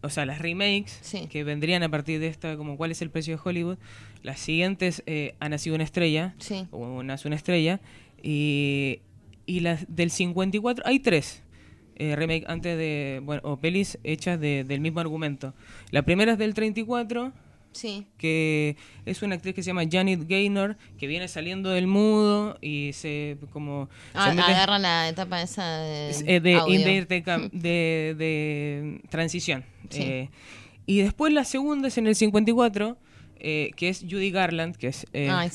o sea, las remakes que vendrían a partir de esta, como cuál es el precio de Hollywood, las siguientes eh, ha nacido una estrella, o nace una estrella, y, y las del 54, hay tres eh, remake antes de, bueno, o pelis hechas del mismo argumento. La primera es del 34, Sí. Que es una actriz que se llama Janet Gaynor, que viene saliendo del mudo y se como... Ah, agarra la etapa esa de, eh, de, de, transición. Eh, y después la segunda es en el 54, eh, que es Judy Garland, que es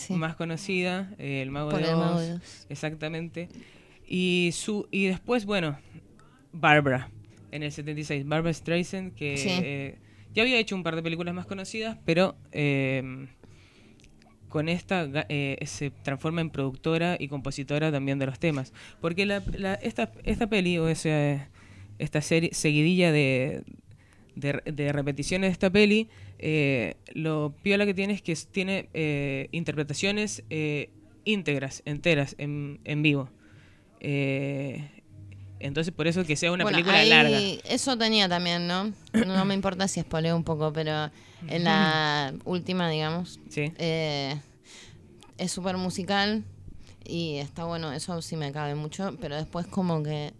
más conocida, el mago, de, Oz, Exactamente. Y, su, y después, bueno, Barbara, en el 76. Barbara Streisand, que... Ya había hecho un par de películas más conocidas, pero eh, con esta eh, se transforma en productora y compositora también de los temas. Porque la, esta, esta peli, o esta serie, seguidilla de, de, repeticiones de esta peli, eh, lo piola que tiene es que tiene interpretaciones íntegras, enteras, en, en vivo. Entonces, por eso que sea una película larga. Eso tenía también, ¿no? No me importa si espoleo un poco, pero en la última, digamos, eh, es súper musical y está bueno, eso sí me cabe mucho, pero después como que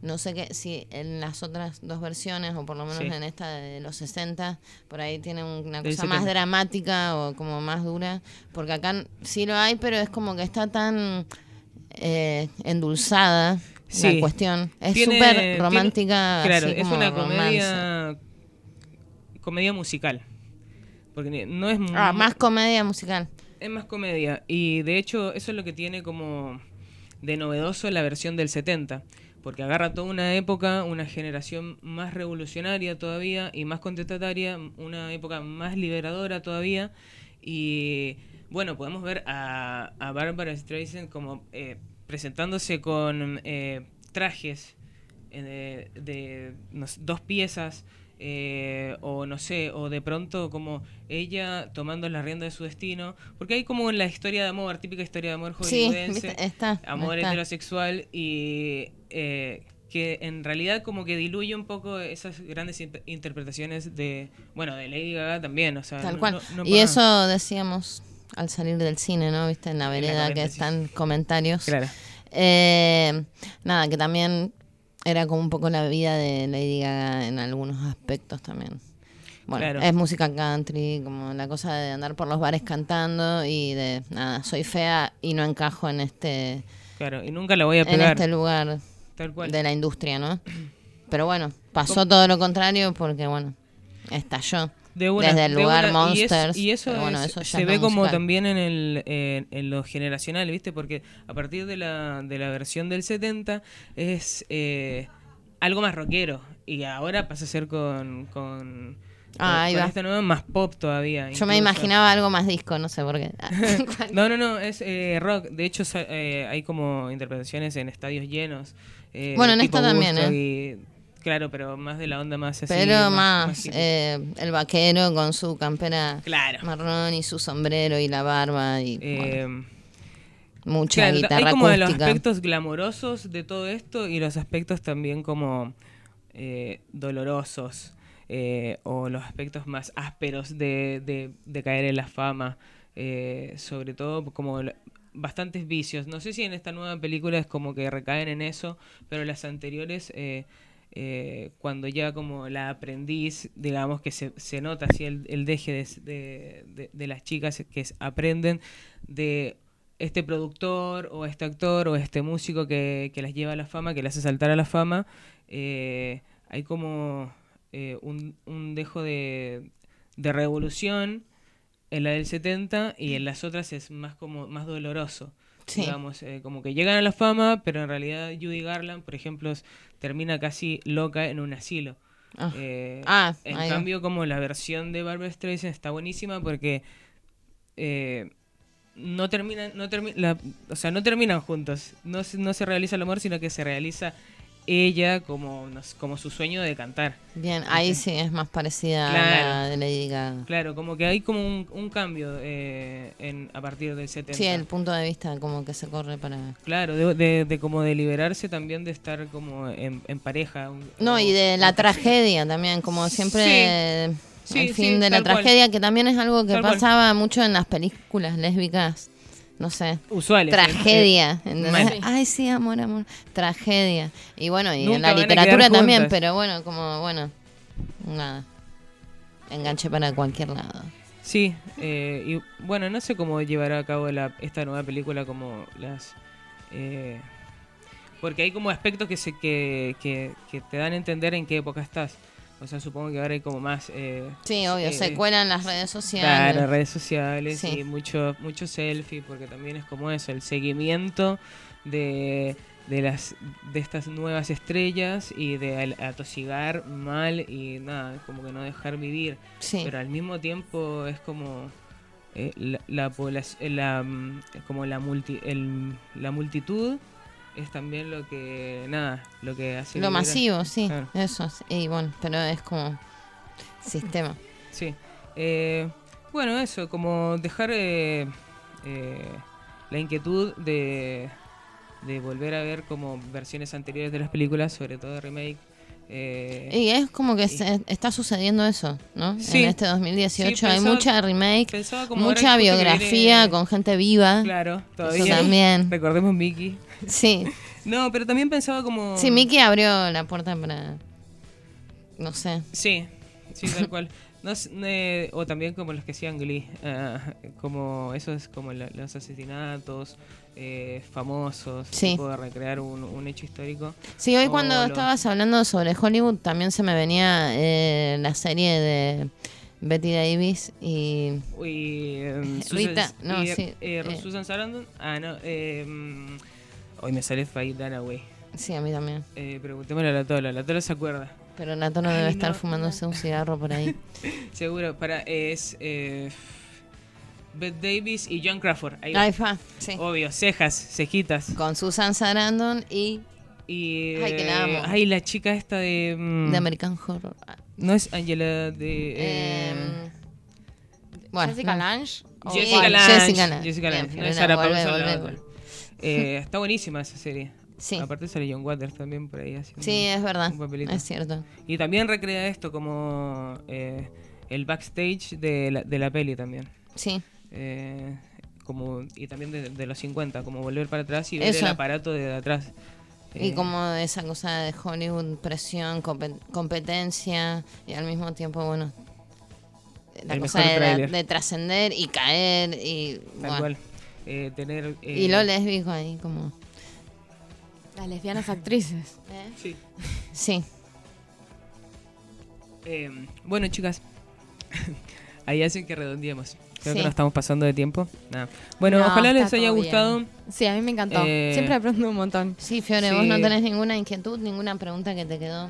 no sé qué, si en las otras dos versiones, o por lo menos en esta de los 60, por ahí tiene una cosa más dramática o como más dura, porque acá sí lo hay, pero es como que está tan eh, endulzada la cuestión. Es súper romántica. claro, es una comedia, comedia musical. Porque no es ah, más comedia musical. Es más comedia. Y de hecho, eso es lo que tiene como de novedoso la versión del 70. Porque agarra toda una época, una generación más revolucionaria todavía y más contestataria, una época más liberadora todavía. Y bueno, podemos ver a, a Barbara Streisand como eh, presentándose con eh, trajes eh, de, dos piezas, eh, o no sé, o de pronto como ella tomando la rienda de su destino, porque hay como en la historia de amor, típica historia de amor hollywoodense, amor heterosexual y que en realidad como que diluye un poco esas grandes interpretaciones de, bueno, de Lady Gaga también, o sea, Tal cual. y eso decíamos al salir del cine, ¿no? Viste, en la vereda que están comentarios. Claro. Eh, nada, que también era como un poco la vida de Lady Gaga en algunos aspectos también. Bueno, es música country, como la cosa de andar por los bares cantando y de, nada, soy fea y no encajo en este... Claro, y nunca la voy a pegar. En este lugar de la industria, ¿no? Pero bueno, pasó todo lo contrario porque, bueno, estalló desde el lugar Monsters. Y, eso, se ve como también en, el, en lo generacional, ¿viste? Porque a partir de la, de la versión del 70 es eh, algo más rockero. Y ahora pasa a ser con... con Ah, este nuevo más pop todavía. Yo me imaginaba algo más disco, no sé por qué. no, no, no, es eh, rock. De hecho, eh, hay como interpretaciones en estadios llenos. bueno, en esta también, ¿eh? Claro, pero más de la onda más así. Pero más, eh, el vaquero con su campera marrón y su sombrero y la barba y eh, mucha guitarra Hay como los aspectos glamorosos de todo esto y los aspectos también como eh, dolorosos o los aspectos más ásperos de, de, caer en la fama. sobre todo como bastantes vicios. No sé si en esta nueva película es como que recaen en eso, pero las anteriores eh, cuando ya como la aprendiz, digamos que se, se nota así el, el deje de, de, las chicas que aprenden de este productor o este actor o este músico que, que las lleva a la fama, que le hace saltar a la fama, eh, hay como eh, un, un dejo de, de revolución en la del 70 y en las otras es más como más doloroso. Sí. Digamos, eh, como que llegan a la fama, pero en realidad Judy Garland, por ejemplo, termina casi loca en un asilo. Ah. Eh, Ah, en ahí cambio, como la versión de Barbara Streisand está buenísima porque eh, no terminan, no termi- la- o sea, no terminan juntos. No, no se realiza el amor, sino que se realiza ella como, como su sueño de cantar. Bien, ahí sí es más parecida a la Claro. de Lady Gaga. Claro, como que hay como un, un cambio eh, en, a partir del 70. Sí, el punto de vista como que se corre para... Claro, de, de, de como de liberarse también de estar como en, en pareja. un- No, y de la tragedia también, como siempre Sí, el sí, fin sí, de la cual. tragedia, que también es algo que Tal cual. pasaba mucho en las películas lésbicas. No sé. Usuales. Tragedia. Ay, sí, amor, amor. Tragedia. Y bueno, y Nunca en la literatura también, juntas. pero bueno, como, bueno, nada. Enganche para cualquier lado. Sí, eh, y bueno, no sé cómo llevará a cabo la, esta nueva película como las... eh, porque hay como aspectos que, se, que, que, que te dan a entender en qué época estás. O sea, supongo que ahora hay como más... eh, Sí, obvio, eh, se cuelan las redes sociales. Claro, redes sociales Sí. y mucho, mucho selfie, porque también es como eso, el seguimiento de, de las de estas nuevas estrellas y de atosigar mal y nada, como que no dejar vivir. Sí. Pero al mismo tiempo es como eh, la, eh, la, mm, como la multi, el- la multitud es también lo que nada, lo que hace Lo masivo, sí, Claro. eso. Y bueno, pero es como sistema. Sí. Eh, bueno, eso, como dejar eh, eh, la inquietud de, de volver a ver como versiones anteriores de las películas, sobre todo de remake. eh, Y es como que se- está sucediendo eso, ¿no? Sí. En este 2018 Sí, hay pensaba- mucha remake, mucha biografía viene- con gente viva. Claro, Eso todavía. también. Recordemos Mickey. Sí. No, pero también pensaba como... Sí, Mickey abrió la puerta para... No sé. Sí, sí, tal cual. No, eh, o también como los que hacían Glee, ah, como esos como la- los asesinatos eh, famosos, Sí. tipo de recrear un, un hecho histórico. Sí, hoy O cuando lo- estabas hablando sobre Hollywood también se me venía eh, la serie de Betty Davis y... Y, em, Rita, Susan- no, y, sí, eh, eh. Susan Sarandon. Ah, no. Hoy me sale Faye Dunaway. Sí, a mí también. Eh, preguntémosle a la Tola. La Tola se acuerda. Pero la Tola debe estar no, fumándose un cigarro por ahí. Seguro. Para, es eh, Bette Davis y John Crawford. Ahí va. Ahí va, sí. Obvio, cejas, cejitas. Con Susan Sarandon y... Y, Ay, que la amo. eh, Ay, la chica esta de... mm, De American Horror. No es Angela de... eh, Em, bueno, Jessica no. Lange. o Jessica? Lange. Jessica Lange. Jessica Bien, Lange. No es Fiorella, Sarah vuelve, Paulson, Eh, está buenísima esa serie. Sí. Aparte sale John Waters también por ahí haciendo Sí, es verdad. un papelito. Es cierto. Y también recrea esto como eh, el backstage de la, de la peli también. Sí. Eh, como, y también de, de los 50, como volver para atrás y ver Eso. el aparato de atrás. Y Eh, como esa cosa de Hollywood, presión, compe- competencia y al mismo tiempo, bueno, la El cosa de, trascender y caer y... Tal bueno. Eh, tener, eh, Y lo lésbico ahí como... Las lesbianas actrices. Sí. Sí. Eh, bueno, chicas, ahí hacen que redondeemos. Creo Sí. que nos estamos pasando de tiempo. Bueno, No, ojalá les haya gustado. bien. Sí, a mí me encantó. Eh, Siempre aprendo un montón. Sí, Fiore, vos no tenés ninguna inquietud, ninguna pregunta que te quedó.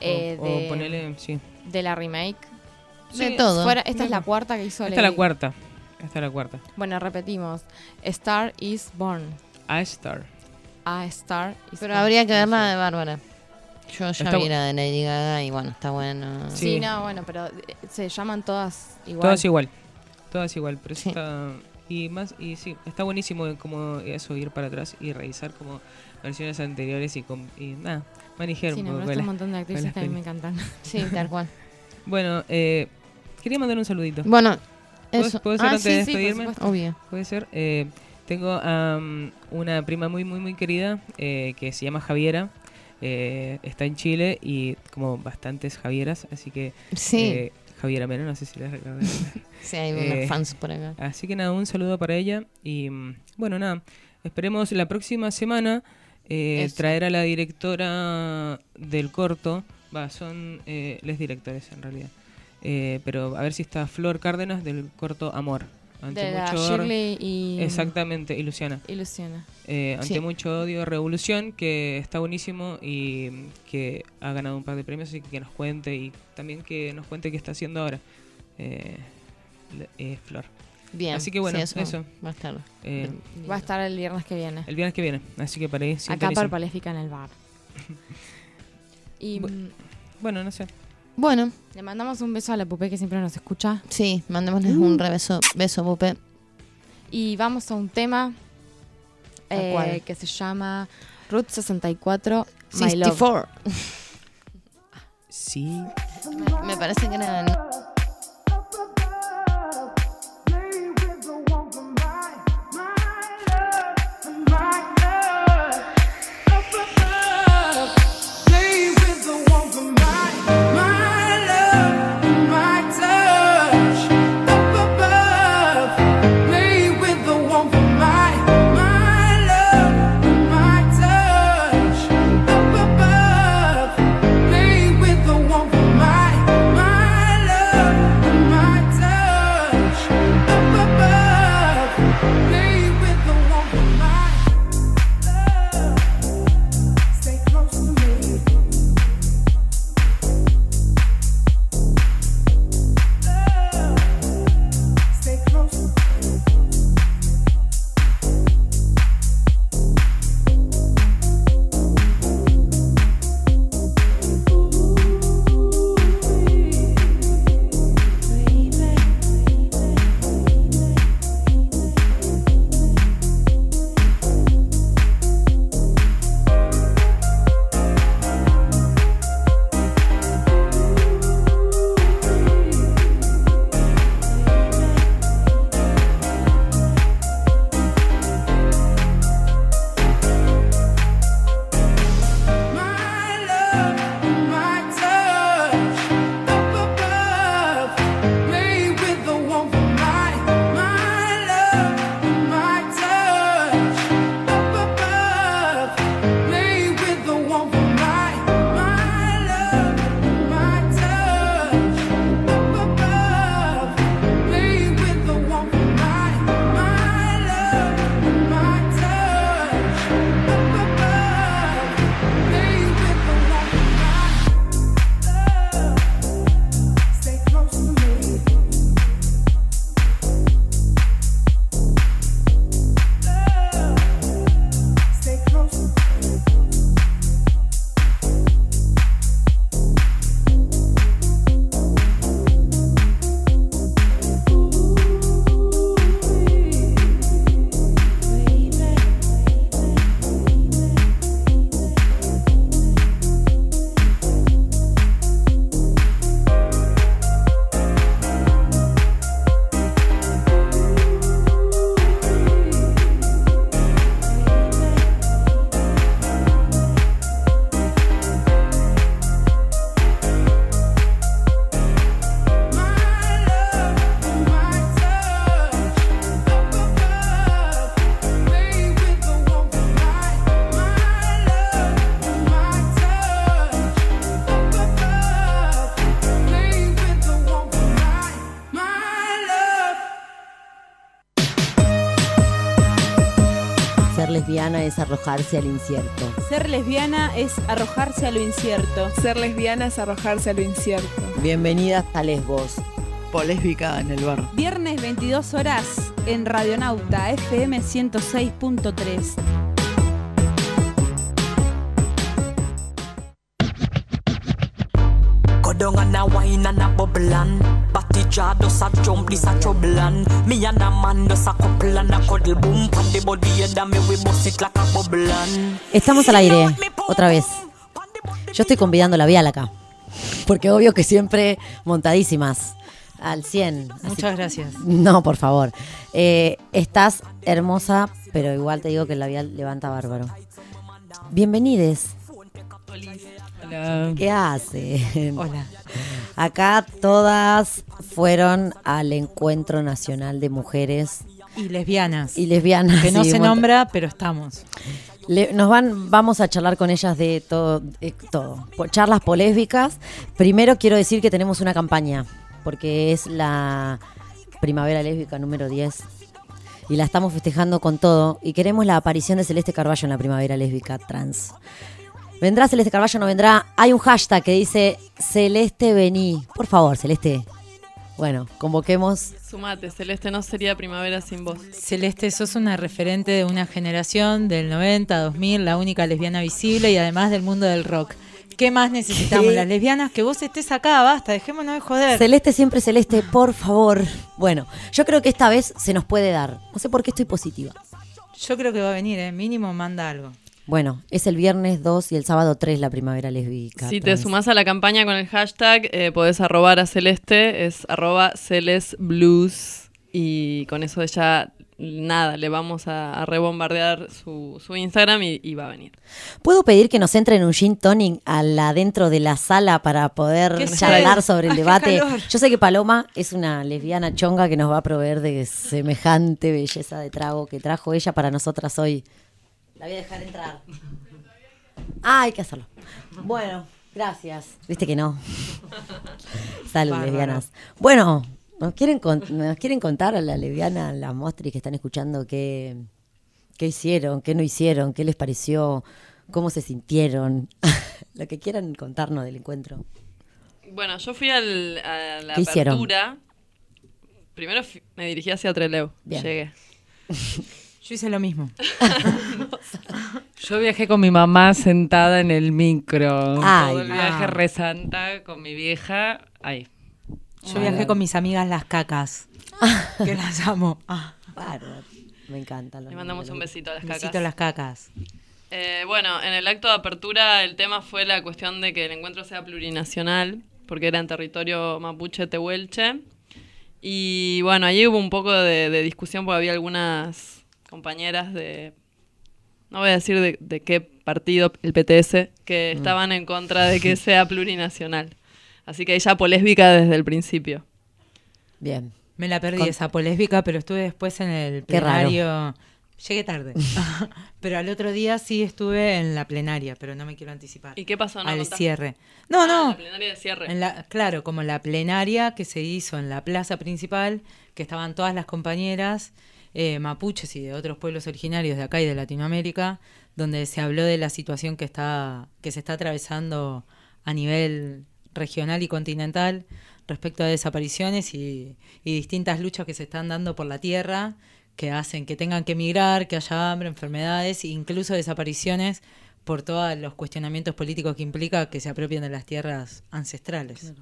Eh, o, de, o ponele, sí. de la remake. De todo. fuera- esta es la cuarta que hizo Esta es la cuarta. Esta es la cuarta. Bueno, repetimos. Star is Born. A Star. A Star is Pero Born. habría que ver la de Bárbara. Yo ya Está vi la de Lady Gaga y bueno, está bueno. Sí, no, bueno, pero eh, se llaman todas igual. Todas igual. Todas igual. Pero Sí. está. Y más, y sí, está buenísimo como eso, ir para atrás y revisar como versiones anteriores y, com- y nada, manejar Sí, un con un la- montón de con actrices las que a mí me encantan. Sí, tal cual. Bueno, eh, quería mandar un saludito. Bueno, ¿Puedo- eso. ¿Puedo ser Ah, antes sí, de despedirme? Obvio. Puede ser. Eh, tengo a una prima muy, muy, muy querida eh, que se llama Javiera. eh, está en Chile y como bastantes Javieras, así que Sí. eh, Javiera Mena, no sé si les recuerdan. Sí, hay unos fans por acá. Así que nada, un saludo para ella. Y mm, bueno, nada, esperemos la próxima semana eh, traer a la directora del corto. Va, son eh, les directores en realidad. Eh, pero a ver si está Flor Cárdenas del corto Amor. Ante De la mucho Shirley y- Exactamente, y Luciana. Y Luciana. Eh, ante Sí. mucho odio, Revolución, que está buenísimo y mm, que ha ganado un par de premios, así que que nos cuente y también que nos cuente qué está haciendo ahora eh, eh, Flor. Bien, Así que bueno, sí, eso. eso va a estar. Eh, Va a estar el viernes que viene. el viernes que viene, así que para ahí Acá para Paléfica en el bar. y Bu- Bueno, no sé. Bueno. Le mandamos un beso a la Pupe que siempre nos escucha. Sí, mandémosles un rebeso, beso, Pupe. Y vamos a un tema ¿A eh, cuál? que se llama Route 64 My Love. 64. Sí. Me, me parece que eran. Lesbiana es arrojarse al incierto. Ser lesbiana es arrojarse a lo incierto. Ser lesbiana es arrojarse a lo incierto. Bienvenidas a Lesbos. Polésbica en el bar. Viernes 22 horas en Radionauta FM 106.3. Go down and a wine and a bubble and Batty jaw does a jump, this a trouble and Me and a man does a couple and a cuddle boom Pan the body and me we bust it like a bubble and Estamos al aire, otra vez. Yo estoy convidando la vial acá. Porque obvio que siempre montadísimas. Al 100. Así- Muchas gracias. No, por favor. Eh, estás hermosa, pero igual te digo que el labial levanta bárbaro. Bienvenides. Hola. ¿Qué hacen? Hola. Acá todas fueron al Encuentro Nacional de Mujeres Y lesbianas. y lesbianas. Que no sí, se nombra, pero estamos. Le- nos van, vamos a charlar con ellas de todo, de todo. Charlas polésbicas. Primero quiero decir que tenemos una campaña, porque es la Primavera Lésbica número 10. Y la estamos festejando con todo. Y queremos la aparición de Celeste Carballo en la Primavera Lésbica Trans. ¿Vendrá Celeste Carballo o no vendrá? Hay un hashtag que dice Celeste vení. Por favor, Celeste. Bueno, convoquemos. Sumate, Celeste, no sería primavera sin vos. Celeste, sos una referente de una generación del 90, 2000, la única lesbiana visible y además del mundo del rock. ¿Qué más necesitamos ¿Qué? las lesbianas? Que vos estés acá, basta, dejémonos de joder. Celeste siempre celeste, por favor. Bueno, yo creo que esta vez se nos puede dar. No sé por qué estoy positiva. Yo creo que va a venir, ¿eh? Mínimo manda algo. Bueno, es el viernes 2 y el sábado 3 la primavera lésbica. Si te sumás a la campaña con el hashtag, eh, podés arrobar a Celeste, es arroba celesblues. Y con eso ya, nada, le vamos a, a rebombardear su, su Instagram y, y va a venir. ¿Puedo pedir que nos entren un gin tonic a la dentro de la sala para poder ¿Qué charlar sobre el Ay, debate? Yo sé que Paloma es una lesbiana chonga que nos va a proveer de semejante belleza de trago que trajo ella para nosotras hoy. La voy a dejar entrar. Ah, hay que hacerlo. Bueno, gracias. Viste que no. Salud, Bárbaro. lesbianas. Bueno, ¿nos quieren, con- ¿nos quieren contar a la lesbiana, a las mostris que están escuchando qué, qué hicieron, qué no hicieron, qué les pareció, cómo se sintieron? Lo que quieran contarnos del encuentro. Bueno, yo fui al, a la ¿Qué hicieron? apertura. Primero me dirigí hacia Trelew. Llegué. Yo hice lo mismo. Yo viajé con mi mamá sentada en el micro. Ay. Todo el viaje Ah. resanta con mi vieja. Ahí. Yo viajé con mis amigas las cacas. que las amo. Ah. Bárbaro. Me encanta. Le mandamos un besito a las cacas. Besito a las cacas. Eh, bueno, en el acto de apertura el tema fue la cuestión de que el encuentro sea plurinacional, porque era en territorio mapuche-tehuelche. Y bueno, allí hubo un poco de, de discusión porque había algunas compañeras de, no voy a decir de, de qué partido, el PTS, que Mm. estaban en contra de que sea plurinacional. Así que ella polésbica desde el principio. Bien. Me la perdí Con- esa polésbica, pero estuve después en el plenario. Llegué tarde. pero al otro día sí estuve en la plenaria, pero no me quiero anticipar. ¿Y qué pasó? No al cierre. No, Ah, no. la plenaria de cierre. En la, claro, como la plenaria que se hizo en la plaza principal, que estaban todas las compañeras eh, mapuches y de otros pueblos originarios de acá y de Latinoamérica, donde se habló de la situación que está que se está atravesando a nivel regional y continental respecto a desapariciones y, y distintas luchas que se están dando por la tierra que hacen que tengan que emigrar, que haya hambre, enfermedades e incluso desapariciones por todos los cuestionamientos políticos que implica que se apropien de las tierras ancestrales.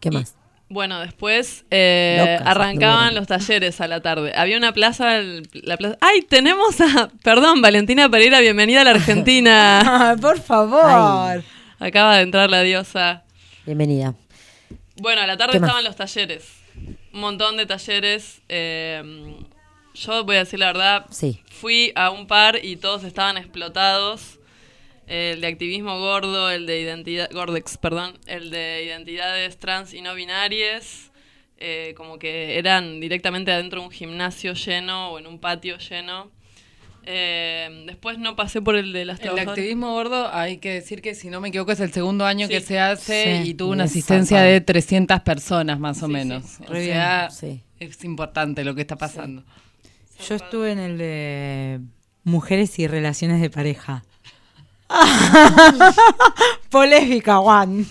¿Qué más? Bueno, después eh, Locas, arrancaban los talleres a la tarde. Había una plaza, el- la plaza... ¡Ay, tenemos a... Perdón, Valentina Pereira, bienvenida a la Argentina. Por favor. Acaba de entrar la diosa. Bienvenida. Bueno, a la tarde estaban los talleres. Un montón de talleres. eh, yo voy a decir la verdad, Sí. fui a un par y todos estaban explotados. El de activismo gordo, el de identidad, gordex, perdón, el de identidades trans y no binarias, eh, como que eran directamente adentro de un gimnasio lleno o en un patio lleno. Eh, después no pasé por el de las El activismo gordo, hay que decir que si no me equivoco es el segundo año Sí. que se hace Sí. y tuvo una asistencia de 300 personas más o Sí, menos. sí. O Re bien. sea, Sí. es importante lo que está pasando. Yo estuve en el de mujeres y relaciones de pareja. Polémica, Juan.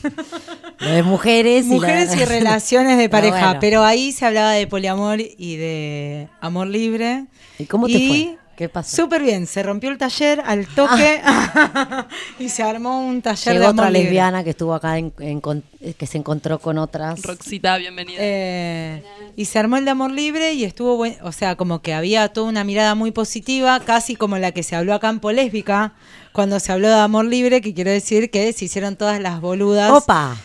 Lo de mujeres y Mujeres la- y relaciones de Pero pareja, bueno. pero ahí se hablaba de poliamor y de amor libre. ¿Y cómo te Y fue? ¿Qué pasó? Súper bien, se rompió el taller al toque y se armó un taller Llegó de amor otra libre. lesbiana que estuvo acá, en- en con- que se encontró con otras. Roxita, bienvenida. Eh, y se armó el de amor libre y estuvo buen, o sea, como que había toda una mirada muy positiva, casi como la que se habló acá en Polésbica, cuando se habló de amor libre, que quiero decir que se hicieron todas las boludas. ¡Opa!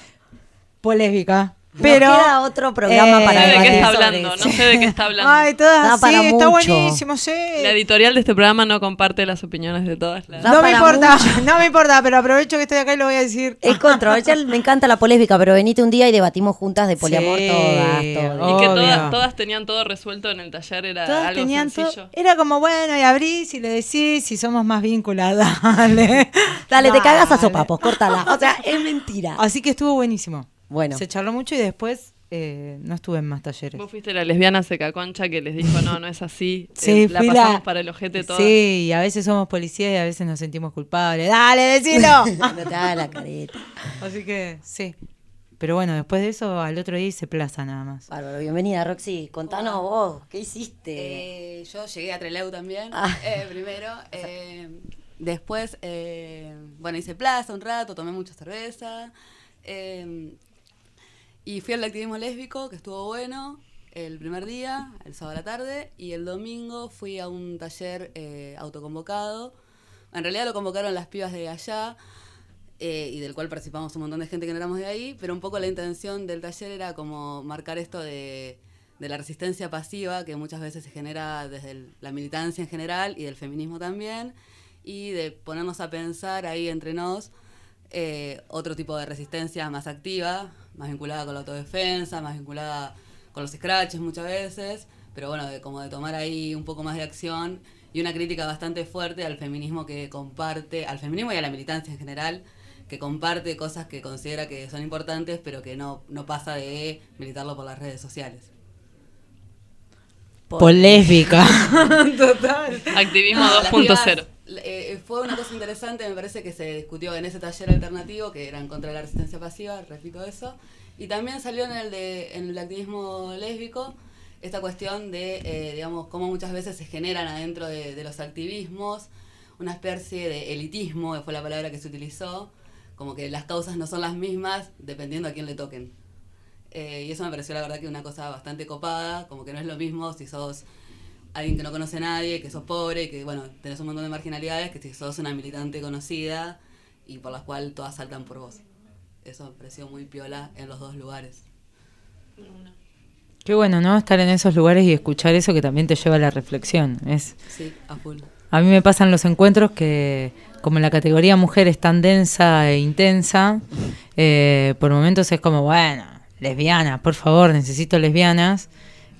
Polésbica. Pero Nos queda otro programa eh, para No sé de qué está sobre hablando, eso. no sé de qué está hablando. Ay, todas para está mucho. buenísimo, sí. La editorial de este programa no comparte las opiniones de todas las... No me importa, no me importa, pero aprovecho que estoy acá y lo voy a decir. Es controversial, me encanta la polémica, pero venite un día y debatimos juntas de poliamor Sí, todas, Y todas. que Obvio. todas, todas tenían todo resuelto en el taller, era Todas algo tenían todo- sencillo. Era como, bueno, y abrís y le decís si somos más vinculadas. Dale. Dale, te cagas a sopapos, córtala. O sea, es mentira. Así que estuvo buenísimo. Bueno. Se charló mucho y después eh, no estuve en más talleres. Vos fuiste la lesbiana seca concha que les dijo, no, no es así. Sí, eh, la fui pasamos la- para el ojete todas. Sí, y a veces somos policías y a veces nos sentimos culpables. ¡Dale, decilo! No te hagas la careta. Así que, sí. Pero bueno, después de eso, al otro día hice plaza nada más. Bárbaro, bienvenida Roxy. Contanos vos, ¿qué hiciste? Eh, yo llegué a Treleu también, Ah. eh, primero. eh, después, eh, bueno, hice plaza un rato, tomé mucha cerveza. Y fui al activismo lésbico, que estuvo bueno, el primer día, el sábado a la tarde. Y el domingo fui a un taller eh, autoconvocado. En realidad lo convocaron las pibas de allá. eh, y del cual participamos un montón de gente que no éramos de ahí, pero un poco la intención del taller era como marcar esto de, de la resistencia pasiva que muchas veces se genera desde el- la militancia en general y del feminismo también, y de ponernos a pensar ahí entre nos eh, otro tipo de resistencia más activa, más vinculada con la autodefensa, más vinculada con los scratches muchas veces, pero bueno, de, como de tomar ahí un poco más de acción y una crítica bastante fuerte al feminismo que comparte, al feminismo y a la militancia en general, que comparte cosas que considera que son importantes, pero que no, no pasa de militarlo por las redes sociales. Polémica. Total. Activismo Las 2.0. fue una cosa interesante, me parece que se discutió en ese taller alternativo, que era en contra de la resistencia pasiva, repito eso, y también salió en el, de, en el activismo lésbico esta cuestión de, eh, digamos, cómo muchas veces se generan adentro de, de los activismos una especie de elitismo, que fue la palabra que se utilizó, como que las causas no son las mismas dependiendo a quién le toquen. Eh, y eso me pareció la verdad que una cosa bastante copada, como que no es lo mismo si sos alguien que no conoce a nadie, que sos pobre, que bueno, tenés un montón de marginalidades, que si sos una militante conocida y por la cual todas saltan por vos. Eso me pareció muy piola en los dos lugares. Qué bueno, ¿no? Estar en esos lugares y escuchar eso que también te lleva a la reflexión. Es, Sí, a full. a mí me pasan los encuentros que, como la categoría mujer es tan densa e intensa, eh, por momentos es como, bueno, lesbianas, por favor, necesito lesbianas.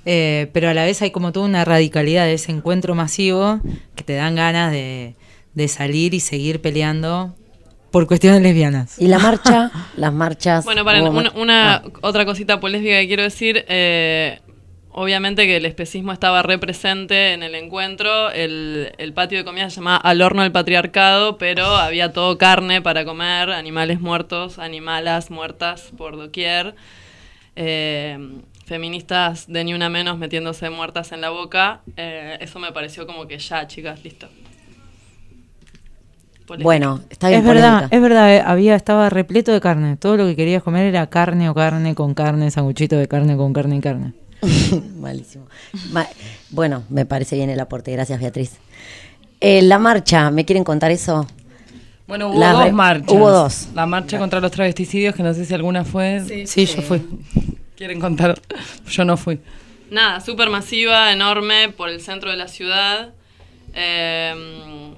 Eh, pero a la vez hay como toda una radicalidad de ese encuentro masivo que te dan ganas de, de salir y seguir peleando por cuestiones lesbianas. ¿Y la marcha? Las marchas. Bueno, para una Ah. otra cosita polésbica que quiero decir, eh, obviamente que el especismo estaba represente en el encuentro, el, el patio de comida se llamaba Al horno del patriarcado, pero había todo carne para comer, animales muertos, animalas muertas por doquier, eh, feministas de ni una menos metiéndose muertas en la boca, eh, eso me pareció como que ya, chicas, listo. Polémica. Bueno, está bien Es verdad, es verdad, eh, había, estaba repleto de carne. Todo lo que querías comer era carne o carne con carne, sanguchito de carne con carne y carne. Malísimo. Ma- bueno, me parece bien el aporte. Gracias, Beatriz. Eh, la marcha, ¿me quieren contar eso? Bueno, hubo La dos marchas. Hubo dos. La marcha contra los travesticidios, que no sé si alguna fue. Sí. Sí, yo fui. ¿Quieren contar? Yo no fui. Nada, súper masiva, enorme, por el centro de la ciudad. eh,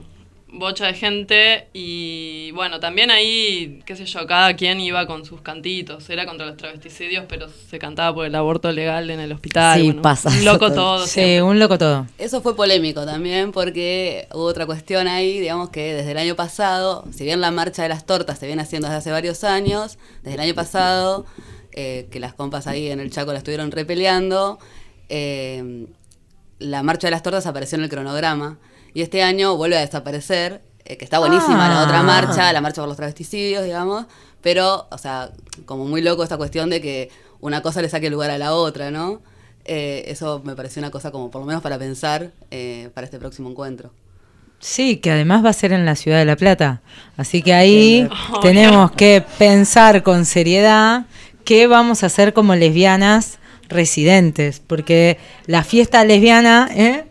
bocha de gente y bueno, también ahí, qué sé yo, cada quien iba con sus cantitos. Era contra los travesticidios, pero se cantaba por el aborto legal en el hospital. Sí, bueno, pasa Un eso loco todo. todo. Sí, siempre. un loco todo. Eso fue polémico también porque hubo otra cuestión ahí, digamos que desde el año pasado, si bien la marcha de las tortas se viene haciendo desde hace varios años, desde el año pasado, eh, que las compas ahí en el Chaco la estuvieron repeleando, eh, la marcha de las tortas apareció en el cronograma y este año vuelve a desaparecer, eh, que está buenísima la otra Ah. marcha, la marcha por los travesticidios, digamos, pero, o sea, como muy loco esta cuestión de que una cosa le saque lugar a la otra, ¿no? Eso me pareció una cosa como por lo menos para pensar para este próximo encuentro. Sí, que además va a ser en la ciudad de La Plata. Así que ahí tenemos que pensar con seriedad qué vamos a hacer como lesbianas residentes, porque la fiesta lesbiana... ¿eh?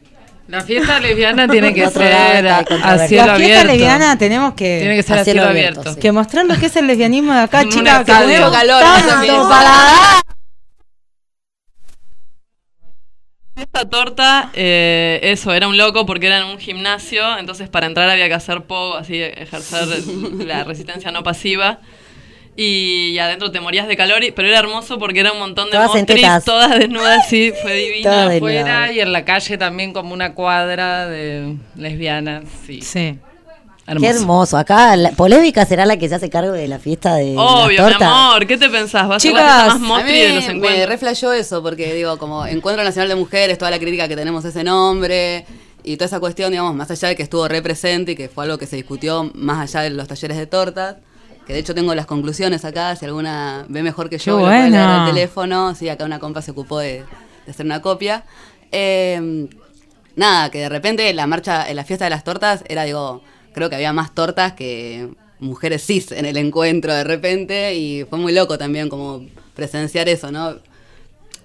La fiesta lesbiana tiene que ser a, a cielo La fiesta lesbiana tenemos que... Tiene que ser a abierto. mostrar que es el lesbianismo de acá, chicas, que tenemos calor tanto para. Esta torta, eh, eso, era un loco porque era en un gimnasio, entonces para entrar había que hacer poco, así ejercer la resistencia no pasiva. Y adentro te morías de calor, y- pero era hermoso porque era un montón de tetas. todas desnudas, sí, fue divino. afuera y en la calle también como una cuadra de lesbianas. Sí. Sí. Qué hermoso. Acá la polémica será la que se hace cargo de la fiesta de Obvio, mi las tortas. amor, ¿qué te pensás? ¿Vas a ser más a mostri mí de los me encuentros? reflejó eso, porque digo, como Encuentro Nacional de Mujeres, toda la crítica que tenemos ese nombre y toda esa cuestión, digamos, más allá de que estuvo re presente y que fue algo que se discutió más allá de los talleres de tortas, que de hecho tengo las conclusiones acá, si alguna ve mejor que yo, bueno. al teléfono, sí, acá una compa se ocupó de, de hacer una copia. Eh, nada, que de repente la marcha, en la fiesta de las tortas era, digo, creo que había más tortas que mujeres cis en el encuentro de repente y fue muy loco también como presenciar eso, ¿no?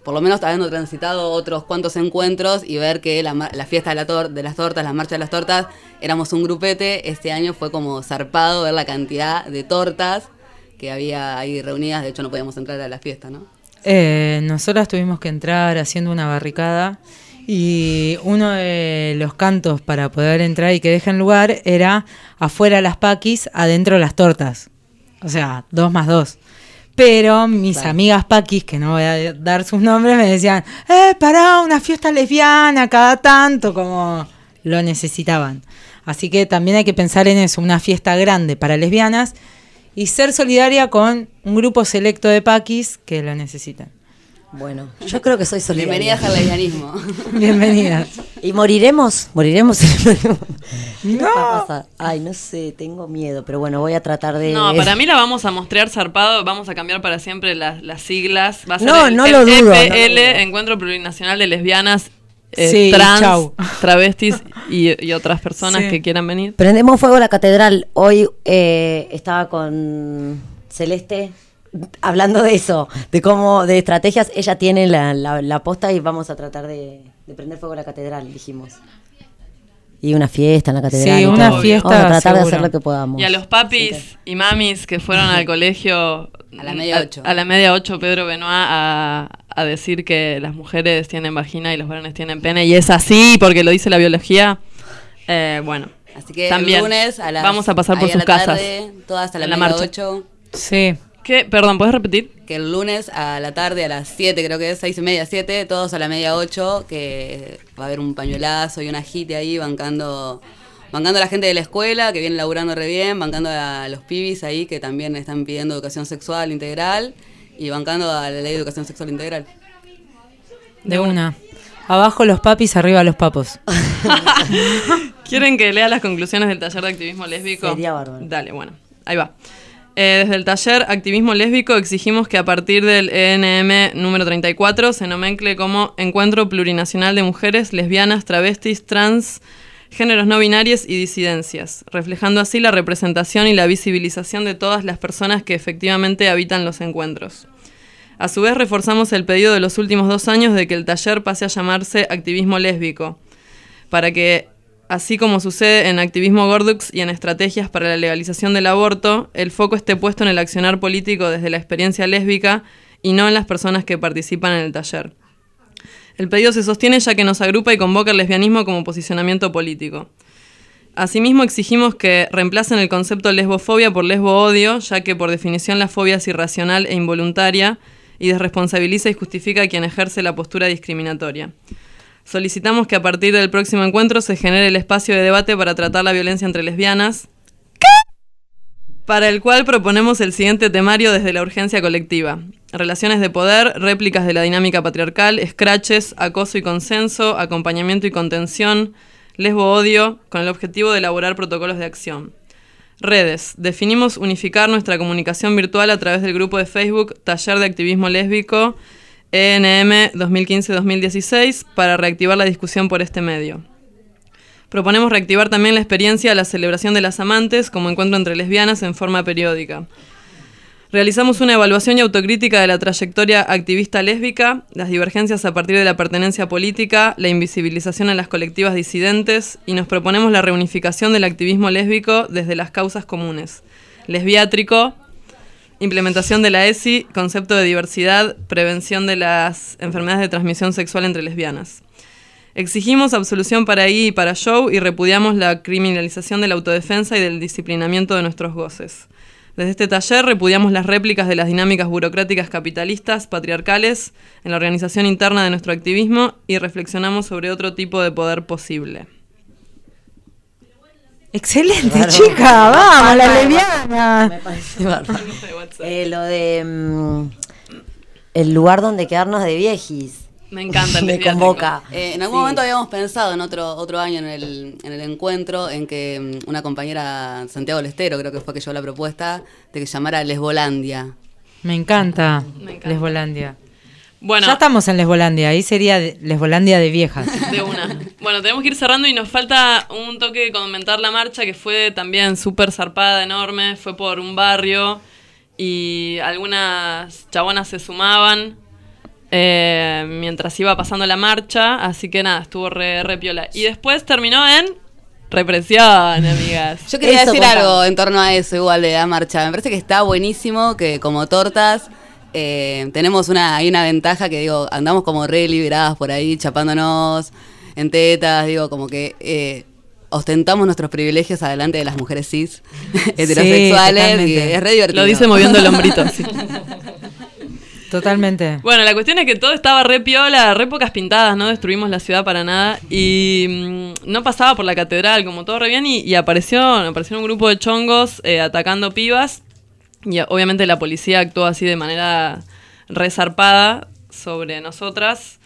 Por lo menos habiendo transitado otros cuantos encuentros y ver que la, la fiesta de las tortas, la marcha de las tortas, éramos un grupete, este año fue como zarpado ver la cantidad de tortas que había ahí reunidas, de hecho no podíamos entrar a la fiesta, ¿no? Eh, nosotras tuvimos que entrar haciendo una barricada y uno de los cantos para poder entrar y que dejen lugar era afuera las paquis, adentro las tortas. O sea, dos más dos. Pero mis Claro. amigas paquis, que no voy a dar sus nombres, me decían, eh, pará, una fiesta lesbiana cada tanto, como lo necesitaban. Así que también hay que pensar en eso, una fiesta grande para lesbianas y ser solidaria con un grupo selecto de paquis que lo necesitan. Bueno, yo creo que soy solidaria. Bienvenidas al lesbianismo. Bienvenidas. ¿Y moriremos? ¿Moriremos? No. va a pasar? Ay, no sé, tengo miedo, pero bueno, voy a tratar de... No, para mí la vamos a mostrar zarpado, vamos a cambiar para siempre las, las siglas. Va a ser No, el, no el lo dudo, no lo EPL, dudo. Encuentro Plurinacional de Lesbianas, eh, Sí, trans, chau. travestis y, y otras personas Sí. que quieran venir. Prendemos fuego a la catedral. Hoy eh, estaba con Celeste hablando de eso, de cómo, de estrategias. Ella tiene la, la, la posta y vamos a tratar de, de prender fuego a la catedral, dijimos. Y una fiesta en la catedral. Sí, y una todo. fiesta, Vamos a tratar de hacer lo que podamos. Y a los papis y mamis que fueron al colegio A la media ocho. A, la media ocho, Pedro Benoit a, a decir que las mujeres tienen vagina y los varones tienen pene. Y es así porque lo dice la biología. Eh, bueno, Así que también el lunes a las, vamos a pasar por a sus la casas. tarde, todas a la, En la media marcha. ocho. Sí. ¿Qué? Perdón, ¿puedes repetir? Que el lunes a la tarde, a las 7, creo que es, seis y media, 7, todos a la media 8, que va a haber un pañuelazo y una jite ahí bancando, bancando a la gente de la escuela, que viene laburando re bien, bancando a los pibis ahí, que también están pidiendo educación sexual integral, y bancando a la ley de educación sexual integral. De una. Abajo los papis, arriba los papos. ¿Quieren que lea las conclusiones del taller de activismo lésbico? Sería bárbaro. Dale, bueno, ahí va. Eh, desde el taller Activismo Lésbico exigimos que a partir del ENM número 34 se nomencle como Encuentro Plurinacional de Mujeres, Lesbianas, Travestis, Trans, Géneros no binarios y Disidencias, reflejando así la representación y la visibilización de todas las personas que efectivamente habitan los encuentros. A su vez, reforzamos el pedido de los últimos dos años de que el taller pase a llamarse Activismo Lésbico, para que, así como sucede en Activismo Gordux y en estrategias para la legalización del aborto, el foco esté puesto en el accionar político desde la experiencia lésbica y no en las personas que participan en el taller. El pedido se sostiene ya que nos agrupa y convoca el lesbianismo como posicionamiento político. Asimismo, exigimos que reemplacen el concepto lesbofobia por lesbo-odio, ya que por definición la fobia es irracional e involuntaria y desresponsabiliza y justifica a quien ejerce la postura discriminatoria. Solicitamos que a partir del próximo encuentro se genere el espacio de debate para tratar la violencia entre lesbianas, para el cual proponemos el siguiente temario desde la urgencia colectiva. Relaciones de poder, réplicas de la dinámica patriarcal, scratches, acoso y consenso, acompañamiento y contención, lesbo-odio, con el objetivo de elaborar protocolos de acción. Redes. Definimos unificar nuestra comunicación virtual a través del grupo de Facebook Taller de Activismo Lésbico ENM 2015-2016 para reactivar la discusión por este medio. Proponemos reactivar también la experiencia de la celebración de las amantes como encuentro entre lesbianas en forma periódica. Realizamos una evaluación y autocrítica de la trayectoria activista lésbica, las divergencias a partir de la pertenencia política, la invisibilización en las colectivas disidentes y nos proponemos la reunificación del activismo lésbico desde las causas comunes. Lesbiátrico, implementación de la ESI, concepto de diversidad, prevención de las enfermedades de transmisión sexual entre lesbianas. Exigimos absolución para I y para Joe y repudiamos la criminalización de la autodefensa y del disciplinamiento de nuestros goces. Desde este taller repudiamos las réplicas de las dinámicas burocráticas capitalistas, patriarcales, en la organización interna de nuestro activismo y reflexionamos sobre otro tipo de poder posible. Excelente, Bárbaro. chica, vamos, la lesbiana. Me parece bárbaro. Eh, lo de mm, el lugar donde quedarnos de viejis. Me encanta el Me convoca. Eh, en algún Sí. momento habíamos pensado en otro otro año en el, en el encuentro en que mm, una compañera, Santiago Lestero, creo que fue que llevó la propuesta, de que se llamara Lesbolandia. Me encanta, Lesbolandia. Bueno. Ya estamos en Lesbolandia, ahí sería Lesbolandia de viejas. De una. Bueno, tenemos que ir cerrando y nos falta un toque de comentar la marcha que fue también súper zarpada, enorme. Fue por un barrio y algunas chabonas se sumaban eh, mientras iba pasando la marcha. Así que nada, estuvo re, re piola. Y después terminó en represión, amigas. Yo quería Eso decir algo en torno a eso, igual de la marcha. Me parece que está buenísimo que como tortas eh, tenemos una, hay una ventaja que digo, andamos como re liberadas por ahí, chapándonos en tetas, digo, como que eh, ostentamos nuestros privilegios adelante de las mujeres cis heterosexuales y es re divertido. Lo dice moviendo el hombrito, sí. Totalmente. Bueno, la cuestión es que todo estaba re piola, re pocas pintadas, no destruimos la ciudad para nada. Y mm, no pasaba por la catedral, como todo re bien, y, y apareció, apareció un grupo de chongos eh, atacando pibas. Y obviamente la policía actuó así de manera resarpada sobre nosotras.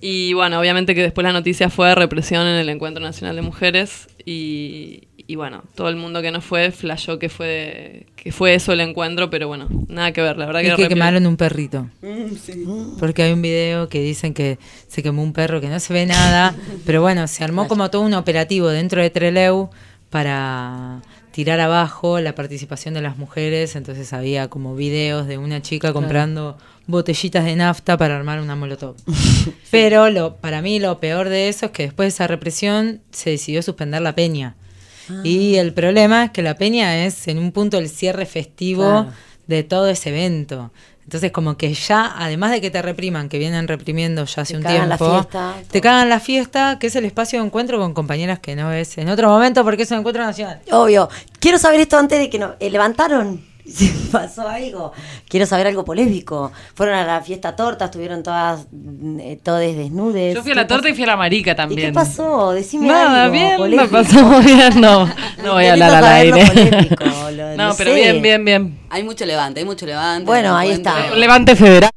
Y bueno, obviamente que después la noticia fue represión en el Encuentro Nacional de Mujeres. Y, y bueno, todo el mundo que no fue flashó que fue, que fue eso el encuentro, pero bueno, nada que ver, la verdad Y que que quemaron un perrito. Porque hay un video que dicen que se quemó un perro que no se ve nada, pero bueno, se armó como todo un operativo dentro de Treleu para tirar abajo la participación de las mujeres, entonces había como videos de una chica comprando botellitas de nafta para armar una molotov. Pero lo para mí lo peor de eso es que después de esa represión se decidió suspender la peña. Y el problema es que la peña es en un punto el cierre festivo Claro. de todo ese evento. Entonces como que ya, además de que te repriman, que vienen reprimiendo ya hace Te un cagan la tiempo, fiesta, te cagan la fiesta, que es el espacio de encuentro con compañeras que no ves en otro momento porque es un encuentro nacional. Obvio. Quiero saber esto antes de que no. eh, ¿Levantaron? ¿Se pasó algo? Quiero saber algo polémico. Fueron a la fiesta torta, estuvieron todas, mm, eh, todas desnudes. Yo fui a la ¿Qué torta y fui a la marica ¿Y también. qué pasó? Decime Nada, algo. bien, polémico. la pasamos bien. No, no voy a hablar al aire. polémico, lo- no, no pero sé. bien, bien, bien. Hay mucho levante, hay mucho levante. Bueno, ahí está. Levante federal.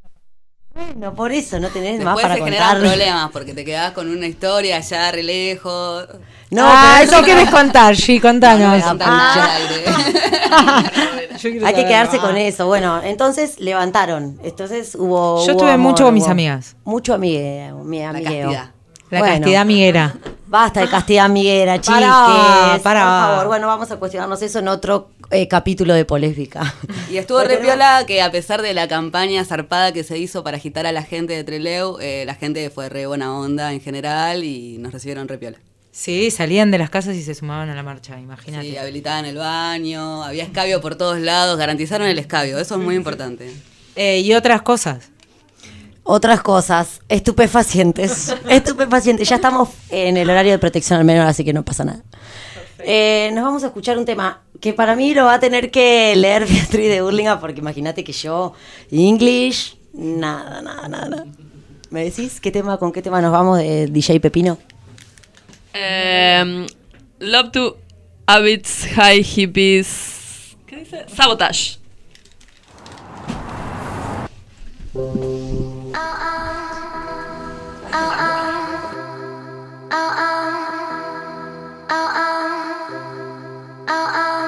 Bueno, por eso no tenés más Después para se generan problemas porque te quedás con una historia allá re lejos. No, ah, pero eso querés contar, G, contanos. Ah. quiero Hay que quedarse con eso. Bueno, entonces levantaron. Entonces hubo. Yo hubo estuve amor, mucho con mis hubo- amigas. Mucho amigueo. Mi amigueo. castidad. La Bueno. castidad amiguera. Basta de castidad amiguera, chiques. Pará, pará. Por favor, bueno, vamos a cuestionarnos eso en otro eh, capítulo de Polémica. Y estuvo Porque re piola que a pesar de la campaña zarpada que se hizo para agitar a la gente de Treleu, eh, la gente fue re buena onda en general y nos recibieron re piola. Sí, salían de las casas y se sumaban a la marcha, imagínate. Sí, habilitaban el baño, había escabio por todos lados, garantizaron el escabio, eso es muy importante. Eh, y otras cosas. Otras cosas, estupefacientes. estupefacientes. Ya estamos en el horario de protección al menor, así que no pasa nada. Eh, nos vamos a escuchar un tema que para mí lo va a tener que leer Beatriz de Burlingame, porque imagínate que yo, English, nada, nada, nada. nada. ¿Me decís qué tema, con qué tema nos vamos de DJ Pepino? Eh, love to Habits High Hippies. ¿Qué dice? Sabotage. Uh-uh.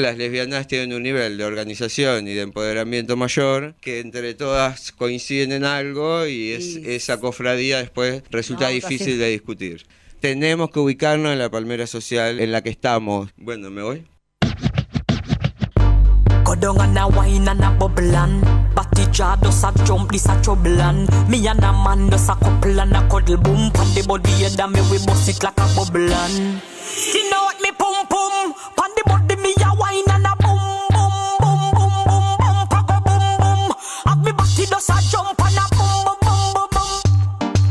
Las lesbianas tienen un nivel de organización y de empoderamiento mayor que entre todas coinciden en algo y es, esa cofradía después resulta No, difícil de discutir. Tenemos que ubicarnos en la palmera social en la que estamos. Bueno, ¿me voy? Go down and a wine and a bubble and Batty jaw does a jump, this a trouble and Me and a man does a couple and a cuddle boom Pan the body and a me we bust it like a bubble and You know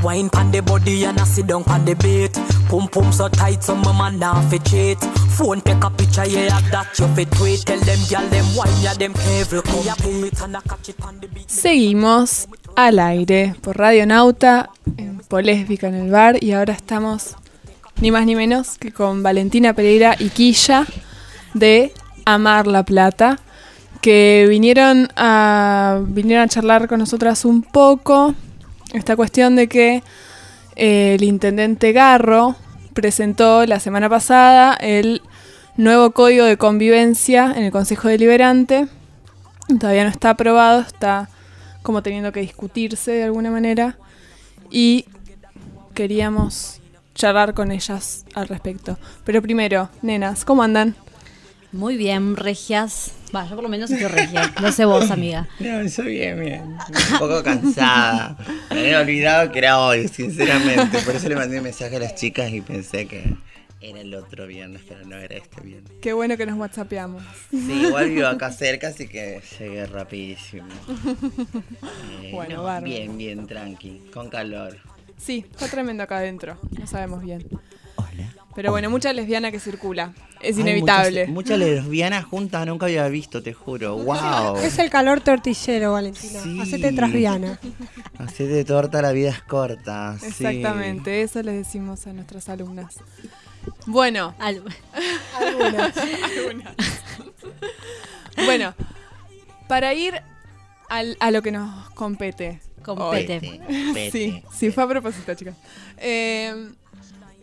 You Seguimos al aire por Radio Nauta, en Polésbica en el bar, y ahora estamos ni más ni menos que con Valentina Pereira y Quilla de Amar la Plata, que vinieron a, vinieron a charlar con nosotras un poco esta cuestión de que eh, el intendente Garro presentó la semana pasada el nuevo código de convivencia en el Consejo Deliberante. Todavía no está aprobado, está como teniendo que discutirse de alguna manera. Y queríamos charlar con ellas al respecto. Pero primero, nenas, ¿cómo andan? Muy bien, regias. Va, yo por lo menos estoy regia. No sé vos, amiga. No, yo bien, bien. Un poco cansada. Me había olvidado que era hoy, sinceramente. Por eso le mandé un mensaje a las chicas y pensé que era el otro viernes, pero no era este viernes. Qué bueno que nos whatsappeamos. Sí, igual vivo acá cerca, así que llegué rapidísimo. Eh, Bueno, no, bien, bien, tranqui, con calor. Sí, está tremendo acá adentro. No sabemos bien. Pero bueno, mucha lesbiana que circula. Es Ay, inevitable. Muchas, muchas lesbianas juntas nunca había visto, te juro. ¡Wow! Es el calor tortillero, Valentina. Hacete trasviana. Así de torta la vida es corta. sí. Exactamente, eso les decimos a nuestras alumnas. Bueno. Algunas. Algunas. bueno, para ir al- a lo que nos compete. Compete. Sí, sí, fue a propósito, chicas. Eh,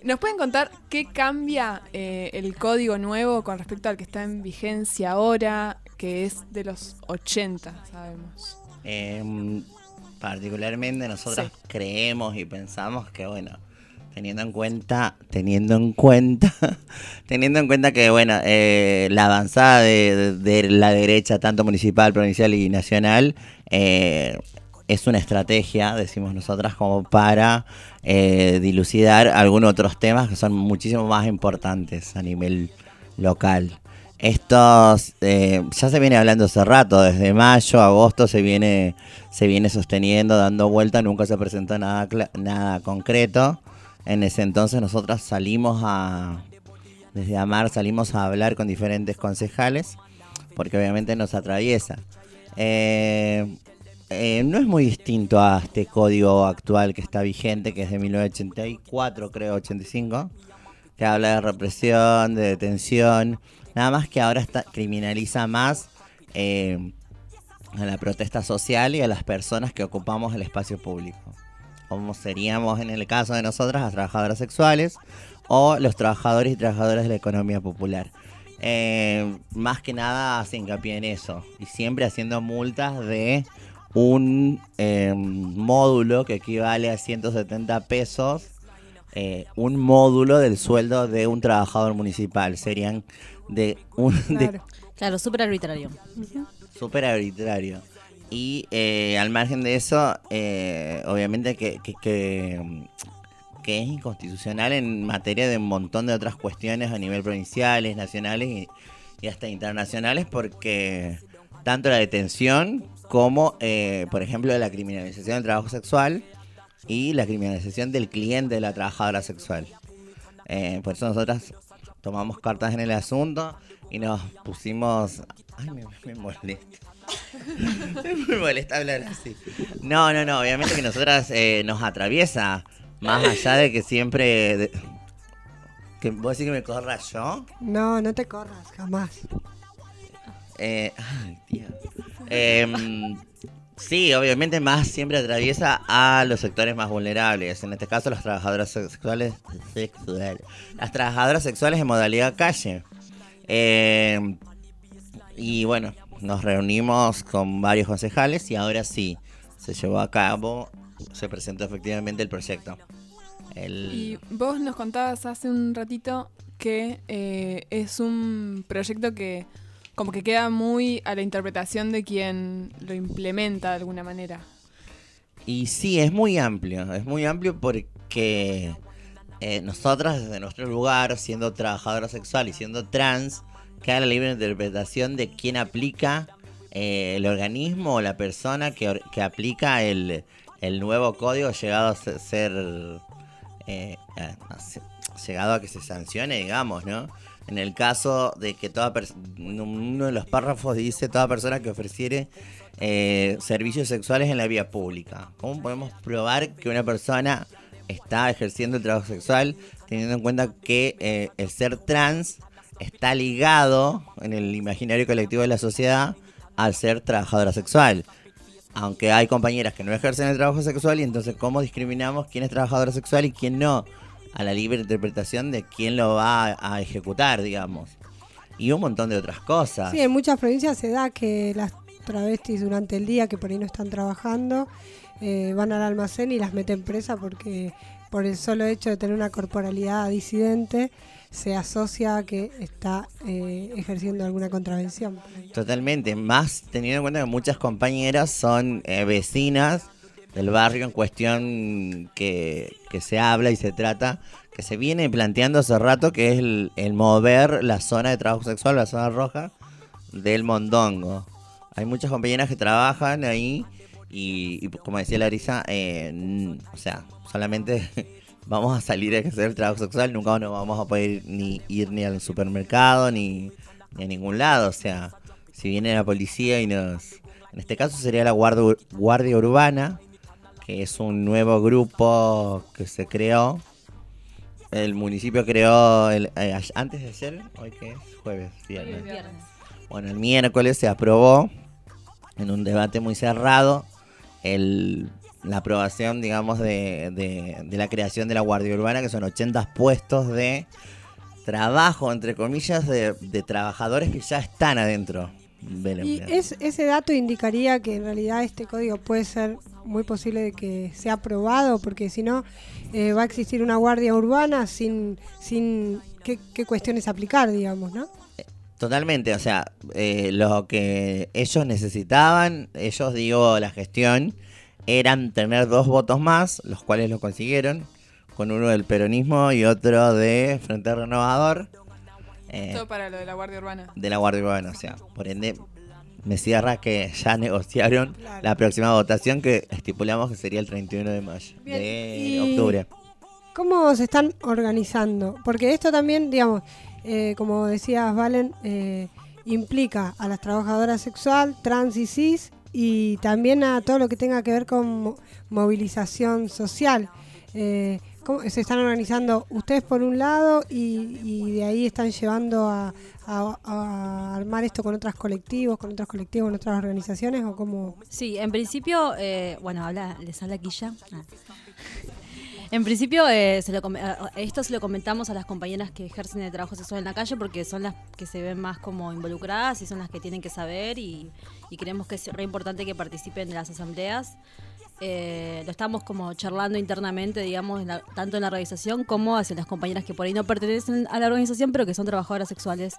¿Nos pueden contar qué cambia eh, el código nuevo con respecto al que está en vigencia ahora, que es de los 80, sabemos? Em, particularmente nosotros creemos y pensamos que bueno, teniendo en cuenta, teniendo en cuenta, teniendo en cuenta que bueno, eh, la avanzada de, de- de la derecha, tanto municipal, provincial y nacional, eh, es una estrategia, decimos nosotras, como para eh, dilucidar algunos otros temas que son muchísimo más importantes a nivel local. Estos eh, ya se viene hablando hace rato, desde mayo, agosto se viene, se viene sosteniendo, dando vuelta, nunca se presentó nada, nada concreto. En ese entonces nosotras salimos a, desde Amar salimos a hablar con diferentes concejales, porque obviamente nos atraviesa. Eh, eh, no es muy distinto a este código actual que está vigente, que es de 1984, creo, 85, que habla de represión, de detención, nada más que ahora está, criminaliza más eh, a la protesta social y a las personas que ocupamos el espacio público, como seríamos en el caso de nosotras las trabajadoras sexuales o los trabajadores y trabajadoras de la economía popular. Eh, más que nada hace hincapié en eso y siempre haciendo multas de un eh, módulo que equivale a 170 pesos, eh, un módulo del sueldo de un trabajador municipal. Serían de un de Claro, claro súper arbitrario. súper arbitrario. Y eh, al margen de eso, eh, obviamente que, que, que, que es inconstitucional en materia de un montón de otras cuestiones a nivel provinciales, nacionales y, y hasta internacionales, porque tanto la detención como, eh, por ejemplo, la criminalización del trabajo sexual y la criminalización del cliente de la trabajadora sexual. Eh, por eso nosotras tomamos cartas en el asunto y nos pusimos... Ay, me, me molesta. me molesta hablar así. No, no, no, obviamente que nosotras eh, nos atraviesa, más allá de que siempre... de- que vos decís que me corra yo. No, no te corras, jamás. Eh, ay, Dios. Em, sí, obviamente más siempre atraviesa a los sectores más vulnerables. En este caso, las trabajadoras sexuales. las trabajadoras sexuales en modalidad calle. Em, Y bueno, nos reunimos con varios concejales y ahora sí, se llevó a cabo, se presentó efectivamente el proyecto. Y vos nos contabas hace un ratito que eh, es un proyecto que como que queda muy a la interpretación de quien lo implementa de alguna manera. Y sí, es muy amplio, es muy amplio porque eh, nosotras desde nuestro lugar, siendo trabajadora sexual y siendo trans, queda la libre interpretación de quién aplica eh, el organismo o la persona que, que aplica el, el, nuevo código llegado a ser... Eh, llegado a que se sancione, digamos, ¿no? En el caso de que toda uno de los párrafos dice toda persona que ofreciere eh, servicios sexuales en la vía pública. ¿Cómo podemos probar que una persona está ejerciendo el trabajo sexual teniendo en cuenta que eh, el ser trans está ligado en el imaginario colectivo de la sociedad al ser trabajadora sexual? Aunque hay compañeras que no ejercen el trabajo sexual y entonces ¿cómo discriminamos quién es trabajadora sexual y quién no? A la libre interpretación de quién lo va a, ejecutar, digamos. Y un montón de otras cosas. Sí, en muchas provincias se da que las travestis durante el día, que por ahí no están trabajando, eh, van al almacén y las meten presa porque por el solo hecho de tener una corporalidad disidente se asocia a que está eh, ejerciendo alguna contravención. Totalmente, más teniendo en cuenta que muchas compañeras son eh, vecinas del barrio en cuestión que, se habla y se trata, que se viene planteando hace rato, que es el, mover la zona de trabajo sexual, la zona roja del Mondongo. Hay muchas compañeras que trabajan ahí y, como decía Larisa, eh, o sea, solamente vamos a salir a hacer el trabajo sexual, nunca nos vamos a poder ni ir ni al supermercado ni, ni a ningún lado. O sea, si viene la policía y nos... En este caso sería la guardia, guardia urbana, que es un nuevo grupo que se creó. El municipio creó el, eh, antes de ayer, hoy que es jueves, viernes. Bueno, el miércoles se aprobó en un debate muy cerrado el, la aprobación, digamos, de, de, la creación de la Guardia Urbana, que son 80 puestos de trabajo, entre comillas, de, de trabajadores que ya están adentro y es, ese dato indicaría que en realidad este código puede ser muy posible de que sea aprobado, porque si no eh, va a existir una guardia urbana sin, sin qué, cuestiones aplicar, digamos, ¿no? Totalmente, o sea, eh, lo que ellos necesitaban, ellos digo la gestión, eran tener dos votos más, los cuales lo consiguieron, con uno del peronismo y otro de Frente Renovador eh, Todo para lo de la Guardia Urbana. De la Guardia Urbana, o sea, por ende, me cierra que ya negociaron la próxima votación que estipulamos que sería el 31 de mayo, de octubre. ¿Cómo se están organizando? Porque esto también, digamos, eh, como decías, Valen, eh, implica a las trabajadoras sexual, trans y cis, y también a todo lo que tenga que ver con movilización social. Eh, se están organizando ustedes por un lado y, de ahí están llevando a, armar esto con otros colectivos, con otros colectivos, con otras organizaciones o cómo? Sí, en principio, eh, bueno, habla, les habla ya. Ah. En principio, eh, se lo, esto se lo comentamos a las compañeras que ejercen el trabajo sexual en la calle porque son las que se ven más como involucradas y son las que tienen que saber y, y creemos que es re importante que participen de las asambleas. Eh, lo estamos como charlando internamente, digamos, tanto en la organización como hacia las compañeras que por ahí no pertenecen a la organización, pero que son trabajadoras sexuales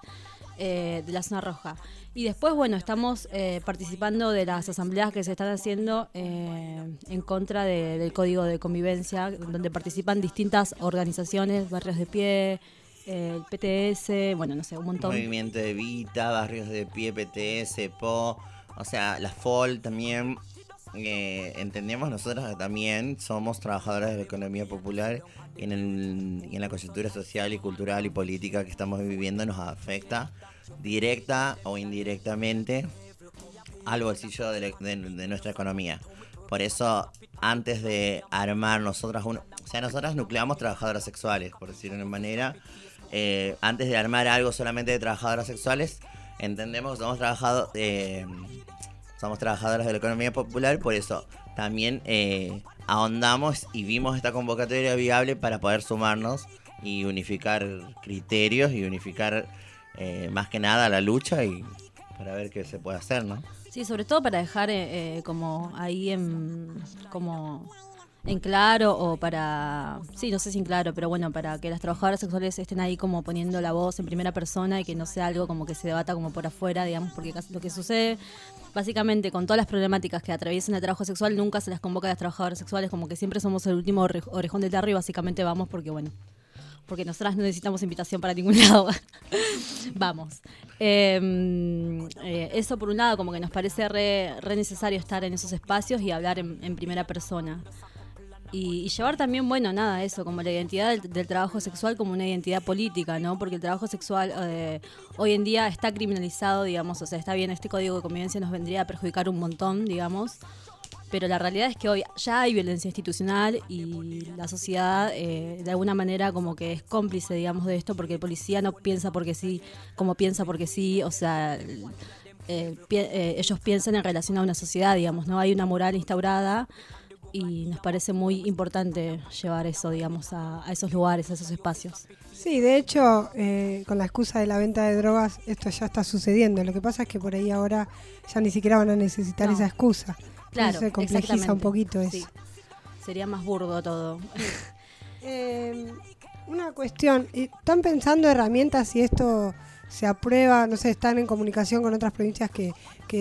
eh, de la zona roja. Y después, bueno, estamos eh, participando de las asambleas que se están haciendo en contra del Código de Convivencia, donde participan distintas organizaciones, barrios de pie, el PTS, bueno, no sé, un montón. Movimiento de Vita, barrios de pie, PTS, PO, o sea, la FOL también eh, entendemos nosotros que también somos trabajadores de la economía popular y en, la coyuntura social y cultural y política que estamos viviendo nos afecta directa o indirectamente al bolsillo de, nuestra economía. Por eso, antes de armar nosotras, o sea, nosotras nucleamos trabajadoras sexuales, por decirlo de una manera, eh, antes de armar algo solamente de trabajadoras sexuales, entendemos que somos trabajado, eh, somos trabajadoras de la economía popular, por eso también eh, ahondamos y vimos esta convocatoria viable para poder sumarnos y unificar criterios y unificar eh, más que nada la lucha y para ver qué se puede hacer, ¿no? Sí, sobre todo para dejar eh, eh, como ahí en como en claro o para sí, no sé si en claro, pero bueno, para que las trabajadoras sexuales estén ahí como poniendo la voz en primera persona y que no sea algo como que se debata como por afuera, digamos, porque lo que sucede básicamente con todas las problemáticas que atraviesan el trabajo sexual nunca se las convoca a las trabajadoras sexuales, como que siempre somos el último orejón del tarro y básicamente vamos porque bueno, porque nosotras no necesitamos invitación para ningún lado. Vamos. Em, eh, eso por un lado, como que nos parece re, necesario estar en esos espacios y hablar en, primera persona. Y, llevar también, bueno, nada, eso, como la identidad del, trabajo sexual como una identidad política, ¿no? Porque el trabajo sexual eh, hoy en día está criminalizado, digamos, o sea, está bien, este código de convivencia nos vendría a perjudicar un montón, digamos, pero la realidad es que hoy ya hay violencia institucional y la sociedad eh, de alguna manera como que es cómplice, digamos, de esto, porque el policía no piensa porque sí, como piensa porque sí, o sea, eh, eh, ellos piensan en relación a una sociedad, digamos, ¿no? Hay una moral instaurada y nos parece muy importante llevar eso, digamos, a, esos lugares, a esos espacios. Sí, de hecho, con la excusa de la venta de drogas, esto ya está sucediendo. Lo que pasa es que por ahí ahora ya ni siquiera van a necesitar esa excusa. Claro, se complejiza un poquito eso. Sería más burdo todo. Eh, una cuestión, ¿están pensando herramientas si esto se aprueba? No sé, ¿están en comunicación con otras provincias que,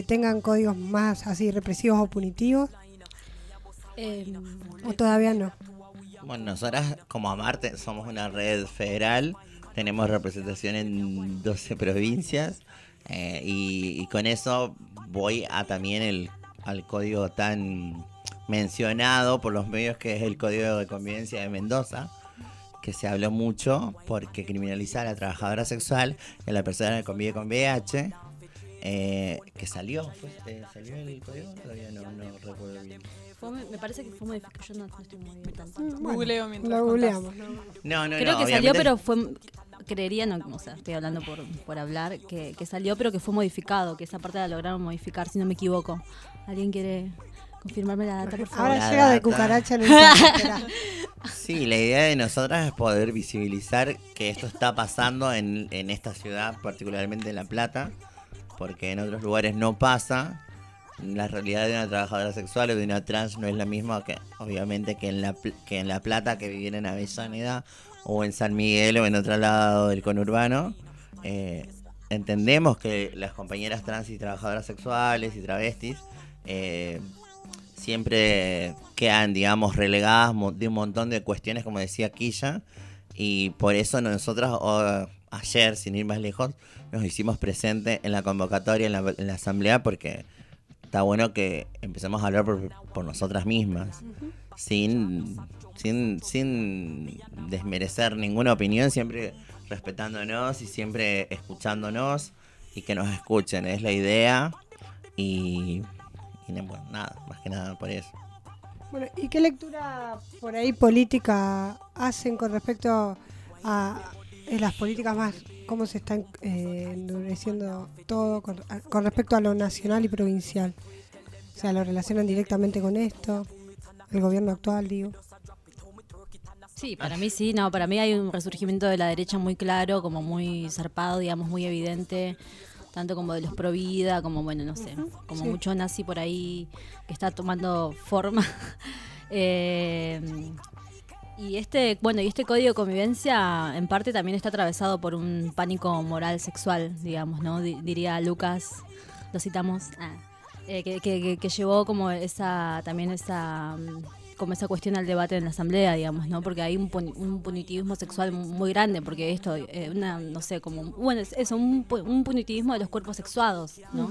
tengan códigos más así represivos o punitivos? Em, ¿O todavía no? Bueno, nosotras como Amarte somos una red federal, tenemos representación en 12 provincias eh, y, y, con eso voy a también el al código tan mencionado por los medios que es el Código de Convivencia de Mendoza, que se habló mucho porque criminaliza a la trabajadora sexual y a la persona que convive con VIH, eh, que salió, eh, ¿salió el código? Todavía no, recuerdo bien. me parece que fue modificado, yo no, estoy muy bien tanto. Mm, Googleo mientras lo googleamos. No, no, Creo que salió, pero fue creería, no, o sea, estoy hablando por, por hablar, que, que, salió pero que fue modificado, que esa parte la lograron modificar, si no me equivoco. ¿Alguien quiere confirmarme la data, por favor? Ahora llega de cucaracha en el Sí, la idea de nosotras es poder visibilizar que esto está pasando en, en esta ciudad, particularmente en La Plata, porque en otros lugares no pasa. La realidad de una trabajadora sexual o de una trans no es la misma que, obviamente, que en La, que en la Plata, que vivir en Avellaneda o en San Miguel o en otro lado del conurbano. Eh, entendemos que las compañeras trans y trabajadoras sexuales y travestis eh, siempre quedan, digamos, relegadas de un montón de cuestiones, como decía Quilla, y por eso nosotros ayer, sin ir más lejos, nos hicimos presentes en la convocatoria, en la, asamblea, porque está bueno que empecemos a hablar por, nosotras mismas, sin sin, sin desmerecer ninguna opinión, siempre respetándonos y siempre escuchándonos y que nos escuchen, es la idea y, bueno, nada, más que nada por eso. Bueno, ¿y qué lectura por ahí política hacen con respecto a las políticas más, cómo se están eh, endureciendo todo con, con respecto a lo nacional y provincial? O sea, lo relacionan directamente con esto, el gobierno actual, digo. Sí, para mí sí, no, para mí hay un resurgimiento de la derecha muy claro, como muy zarpado, digamos, muy evidente, tanto como de los pro vida, como bueno, no sé, como mucho nazi por ahí que está tomando forma. Eh, y este, bueno, y este código de convivencia en parte también está atravesado por un pánico moral sexual, digamos, ¿no? diría Lucas, lo citamos, ah, eh, que, que, que, llevó como esa, también esa como esa cuestión al debate en la asamblea, digamos, ¿no? Porque hay un, un punitivismo sexual muy grande, porque esto, eh, una, no sé, como, bueno, es eso, un, un punitivismo de los cuerpos sexuados, ¿no?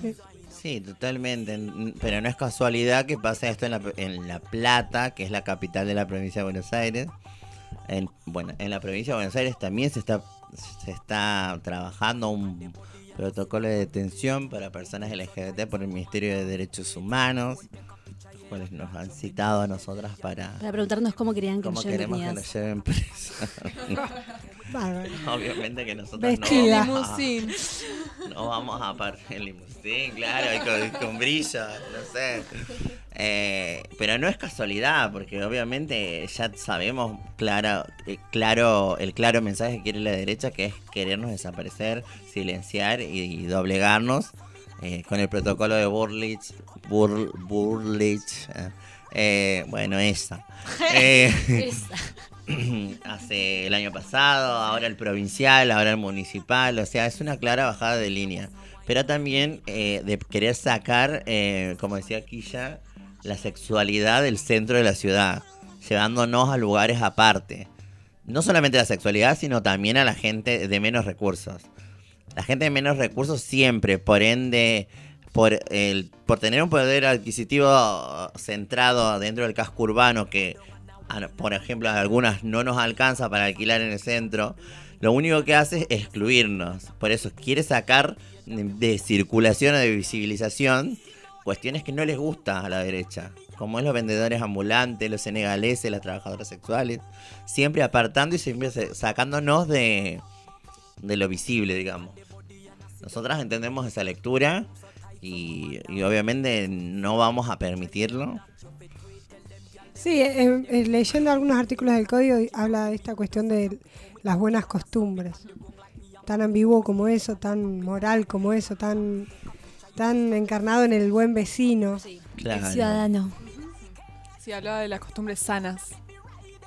sí. Sí. totalmente, pero no es casualidad que pase esto en la, en la Plata, que es la capital de la provincia de Buenos Aires. En, bueno, en la provincia de Buenos Aires también se está, se está trabajando un protocolo de detención para personas LGBT por el Ministerio de Derechos Humanos cuales nos han citado a nosotras para, para preguntarnos cómo querían que nos lleven queremos que nos lleven Obviamente que nosotros no vamos, a, no vamos a partir en limusín, claro, y con, con brillo, no sé. Eh, pero no es casualidad, porque obviamente ya sabemos claro, eh, claro, el claro mensaje que quiere la derecha, que es querernos desaparecer, silenciar y, doblegarnos eh, con el protocolo de Burlich, Bur, Burlich, bueno, esa. Esa. hace el año pasado, ahora el provincial, ahora el municipal, o sea, es una clara bajada de línea. Pero también de querer sacar, como decía Quilla, la sexualidad del centro de la ciudad, llevándonos a lugares aparte. No solamente la sexualidad, sino también a la gente de menos recursos. La gente de menos recursos siempre, por ende, por, el, por tener un poder adquisitivo centrado dentro del casco urbano que, por ejemplo, algunas no nos alcanza para alquilar en el centro, lo único que hace es excluirnos. Por eso quiere sacar de circulación o de visibilización cuestiones que no les gusta a la derecha, como es los vendedores ambulantes, los senegaleses, las trabajadoras sexuales, siempre apartando y siempre sacándonos de, de lo visible, digamos. Nosotras entendemos esa lectura y, obviamente no vamos a permitirlo. Sí, eh, eh, leyendo algunos artículos del código habla de esta cuestión de las buenas costumbres. Tan ambiguo como eso, tan moral como eso, tan tan encarnado en el buen vecino. Claro. El ciudadano. Sí, hablaba de las costumbres sanas.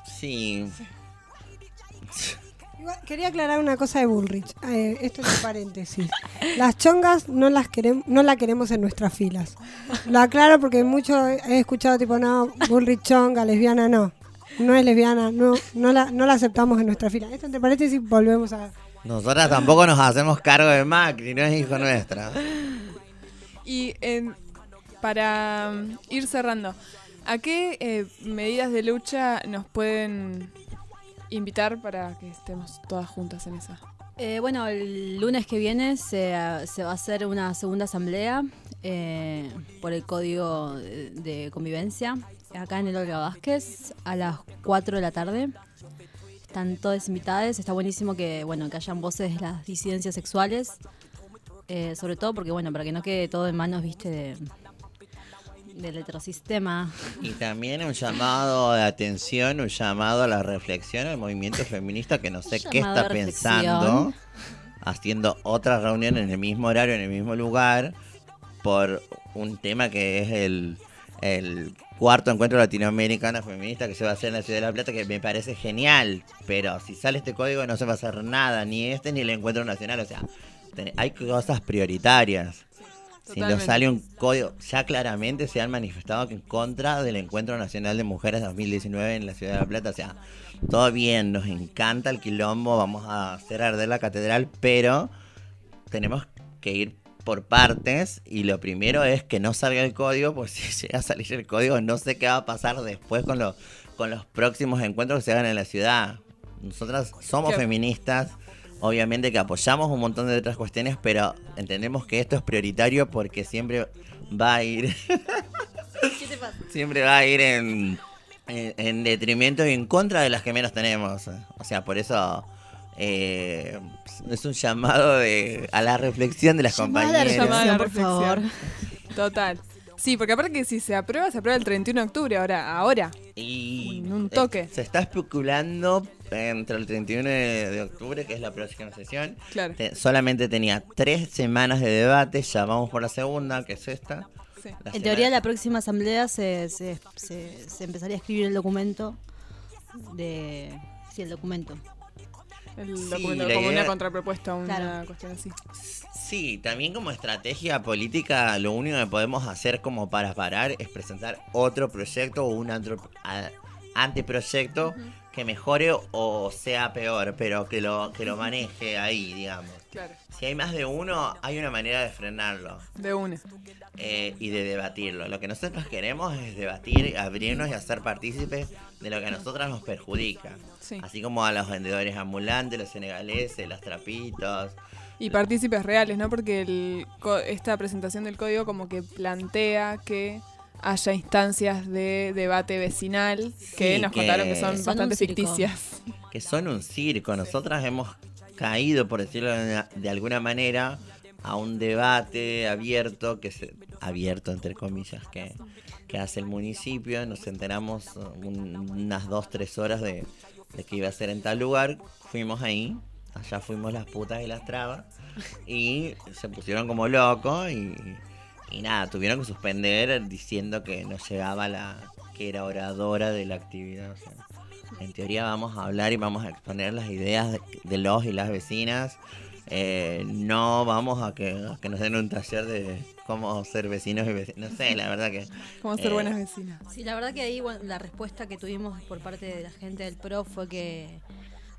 Sí. quería aclarar una cosa de Bullrich. Eh, esto es un paréntesis. Las chongas no las queremos, no la queremos en nuestras filas. Lo aclaro porque mucho he escuchado tipo, no, Bullrich chonga, lesbiana no. No es lesbiana, no, no la, no la aceptamos en nuestra fila. Esto entre paréntesis volvemos a. Nosotras tampoco nos hacemos cargo de Macri, no es hijo nuestra. Y para um, ir cerrando, ¿a qué eh, medidas de lucha nos pueden invitar para que estemos todas juntas en esa? Eh, bueno, el lunes que viene se, va a hacer una segunda asamblea eh, por el Código de, Convivencia acá en el Olga Vázquez a las 4 de la tarde. Están todas invitadas, está buenísimo que, bueno, que hayan voces de las disidencias sexuales eh, sobre todo porque, bueno, para que no quede todo en manos, viste, de, del heterosistema. Y también un llamado de atención, un llamado a la reflexión al movimiento feminista que no sé qué está pensando, haciendo otra reunión en el mismo horario, en el mismo lugar, por un tema que es el, el cuarto encuentro latinoamericano feminista que se va a hacer en la Ciudad de La Plata, que me parece genial, pero si sale este código no se va a hacer nada, ni este ni el encuentro nacional, o sea, hay cosas prioritarias. Si nos sale un código, ya claramente se han manifestado en contra del Encuentro Nacional de Mujeres 2019 en la Ciudad de La Plata. O sea, todo bien, nos encanta el quilombo, vamos a hacer arder la catedral, pero tenemos que ir por partes y lo primero es que no salga el código, pues si llega a salir el código no sé qué va a pasar después con, lo, con los próximos encuentros que se hagan en la ciudad. Nosotras somos feministas, Obviamente que apoyamos un montón de otras cuestiones, pero entendemos que esto es prioritario porque siempre va a ir. ¿Qué te pasa? Siempre va a ir en, en, detrimento y en contra de las que menos tenemos. O sea, por eso. Eh, es un llamado de, a la reflexión de las compañeras. Llamado por favor. Total. Sí, porque aparte que si se aprueba, se aprueba el 31 de octubre, ahora, ahora. Y un toque. Eh, se está especulando entre el 31 de octubre, que es la próxima sesión. Claro. solamente tenía tres semanas de debate, ya vamos por la segunda, que es esta. En teoría, la próxima asamblea se, se, se, empezaría a escribir el documento de... Sí, el documento. El documento como una contrapropuesta, una cuestión así. Sí, también como estrategia política, lo único que podemos hacer como para parar es presentar otro proyecto o un anteproyecto que mejore o sea peor, pero que lo, que lo maneje ahí, digamos. Si hay más de uno, hay una manera de frenarlo. De uno. Eh, y de debatirlo. Lo que nosotros queremos es debatir, abrirnos y hacer partícipes de lo que a nosotras nos perjudica. Así como a los vendedores ambulantes, los senegaleses, los trapitos, y partícipes reales, ¿no? Porque el, esta presentación del código como que plantea que haya instancias de debate vecinal que nos contaron que son, bastante ficticias. Que son un circo. Nosotras hemos caído, por decirlo de alguna manera, a un debate abierto, que se, abierto entre comillas, que, que hace el municipio. Nos enteramos un- unas dos, tres horas de, de que iba a ser en tal lugar. Fuimos ahí, allá fuimos las putas y las trabas. Y se pusieron como locos y, y nada, tuvieron que suspender diciendo que no llegaba la que era oradora de la actividad. o sea, en teoría vamos a hablar y vamos a exponer las ideas de, de los y las vecinas. Eh, no vamos a que, a que nos den un taller de cómo ser vecinos y vecinos. No sé, la verdad que... Cómo ser eh, buenas vecinas. Sí, la verdad que ahí bueno, la respuesta que tuvimos por parte de la gente del PRO fue que,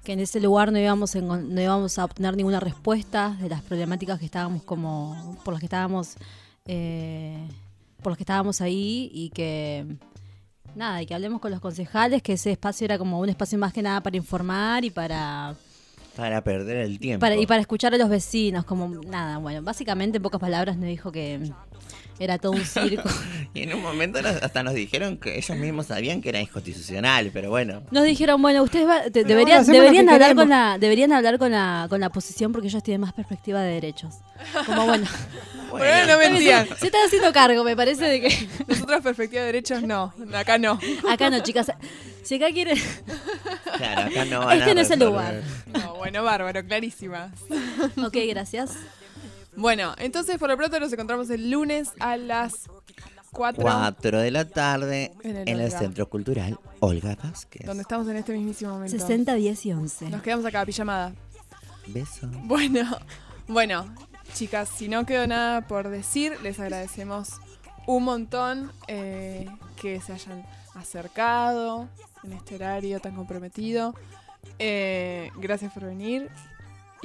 que en ese lugar no íbamos, encon- no íbamos a obtener ninguna respuesta de las problemáticas que estábamos como por las que estábamos eh, por las que estábamos ahí y que nada y que hablemos con los concejales que ese espacio era como un espacio más que nada para informar y para Para perder el tiempo. para, y para escuchar a los vecinos, como nada, bueno, básicamente en pocas palabras nos dijo que era todo un circo. Y en un momento nos- hasta nos dijeron que ellos mismos sabían que era inconstitucional, pero bueno. Nos dijeron, bueno, ustedes va- te- deberían, bueno, deberían hablar queremos. con la, deberían hablar con la, con la oposición porque ellos tienen más perspectiva de derechos. Como bueno. Bueno, no mentían. Se están haciendo cargo, me parece de que. Nosotros perspectiva de derechos no, acá no. Acá no, chicas. Si acá quieren. Claro, acá no van a Este no es el lugar. No, bueno, bárbaro, clarísimas. Ok, gracias. Bueno, entonces por lo pronto nos encontramos el lunes a las 4, 4 de la tarde En en el. Centro Cultural Olga Vázquez. donde estamos en este mismísimo momento. 60, 10 y 11. Nos quedamos acá, pijamada. Beso. Bueno, bueno, chicas, si no quedó nada por decir, les agradecemos un montón eh, que se hayan acercado en este horario tan comprometido. Eh, gracias por venir.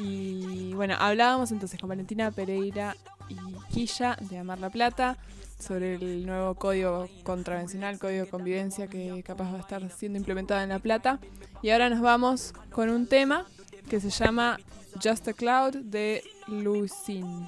Y bueno, hablábamos entonces con Valentina Pereira y Quilla de Amar la Plata sobre el nuevo código contravencional, código de convivencia que capaz va a estar siendo implementado en La Plata. Y ahora nos vamos con un tema que se llama Just a Cloud de Lucin.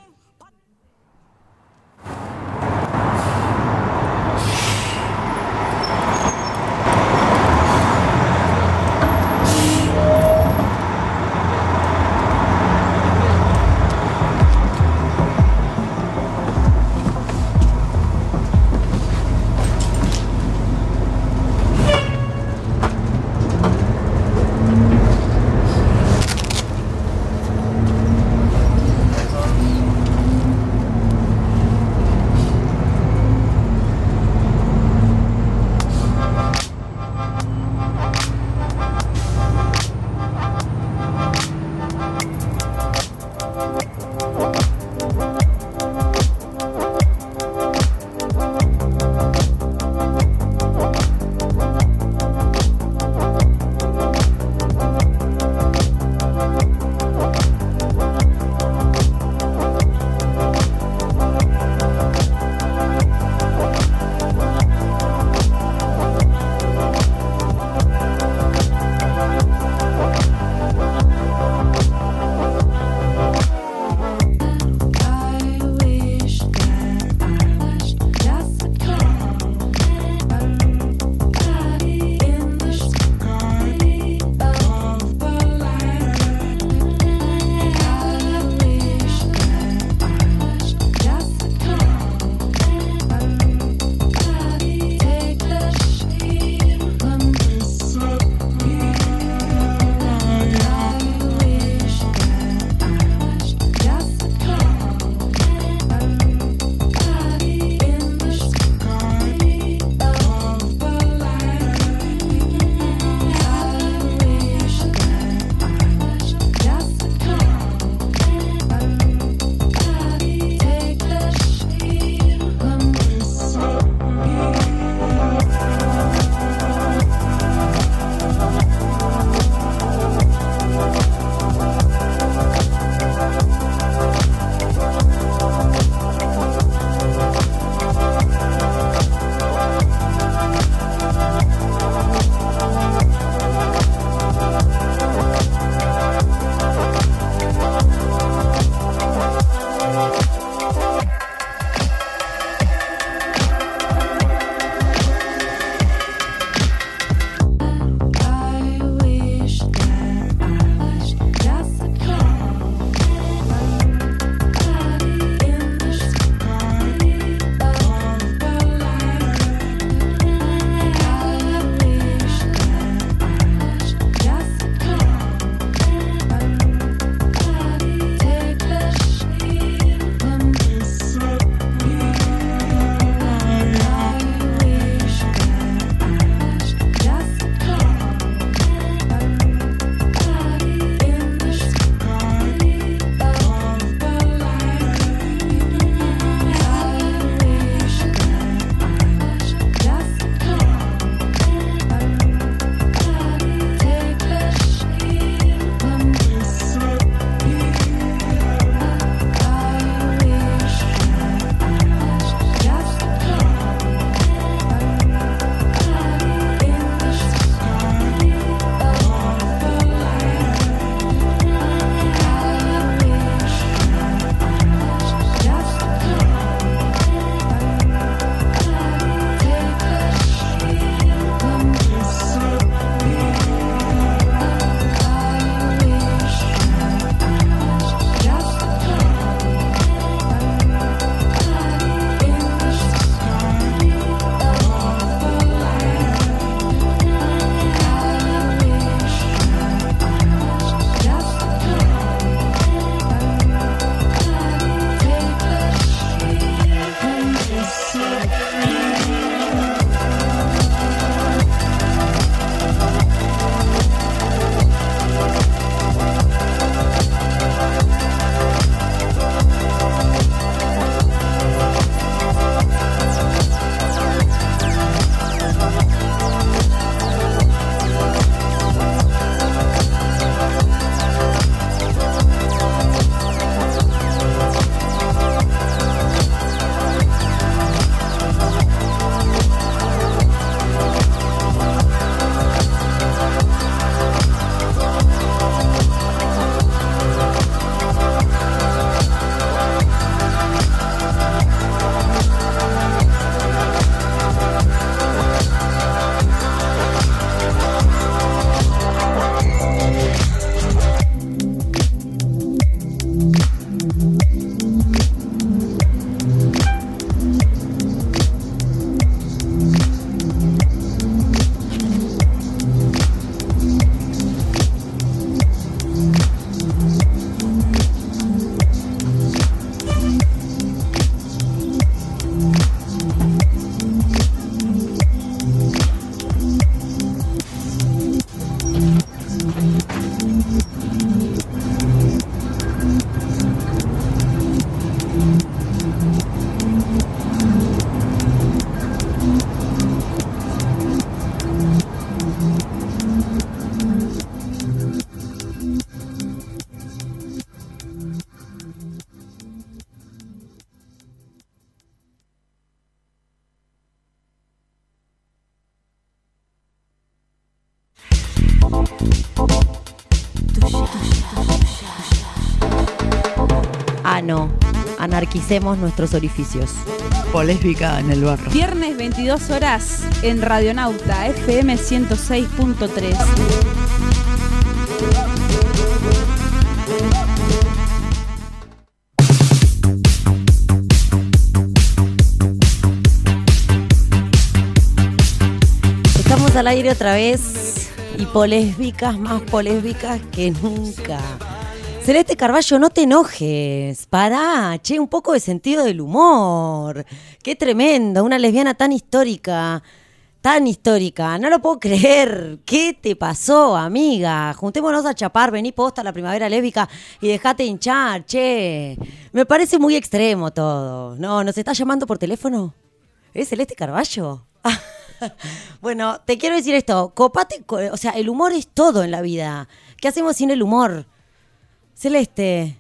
Ah, no. Anarquicemos nuestros orificios. Polésbica en el barro. Viernes 22 horas en Radionauta FM 106.3. Estamos al aire otra vez y polésbicas más polésbicas que nunca. Celeste Carballo, no te enojes. Pará, che, un poco de sentido del humor. Qué tremendo, una lesbiana tan histórica. Tan histórica, no lo puedo creer. ¿Qué te pasó, amiga? Juntémonos a chapar, vení posta a la primavera lésbica y dejate hinchar, che. Me parece muy extremo todo. No, ¿nos está llamando por teléfono? ¿Es Celeste Carballo? bueno, te quiero decir esto. Copate, co- o sea, el humor es todo en la vida. ¿Qué hacemos sin el humor? Celeste,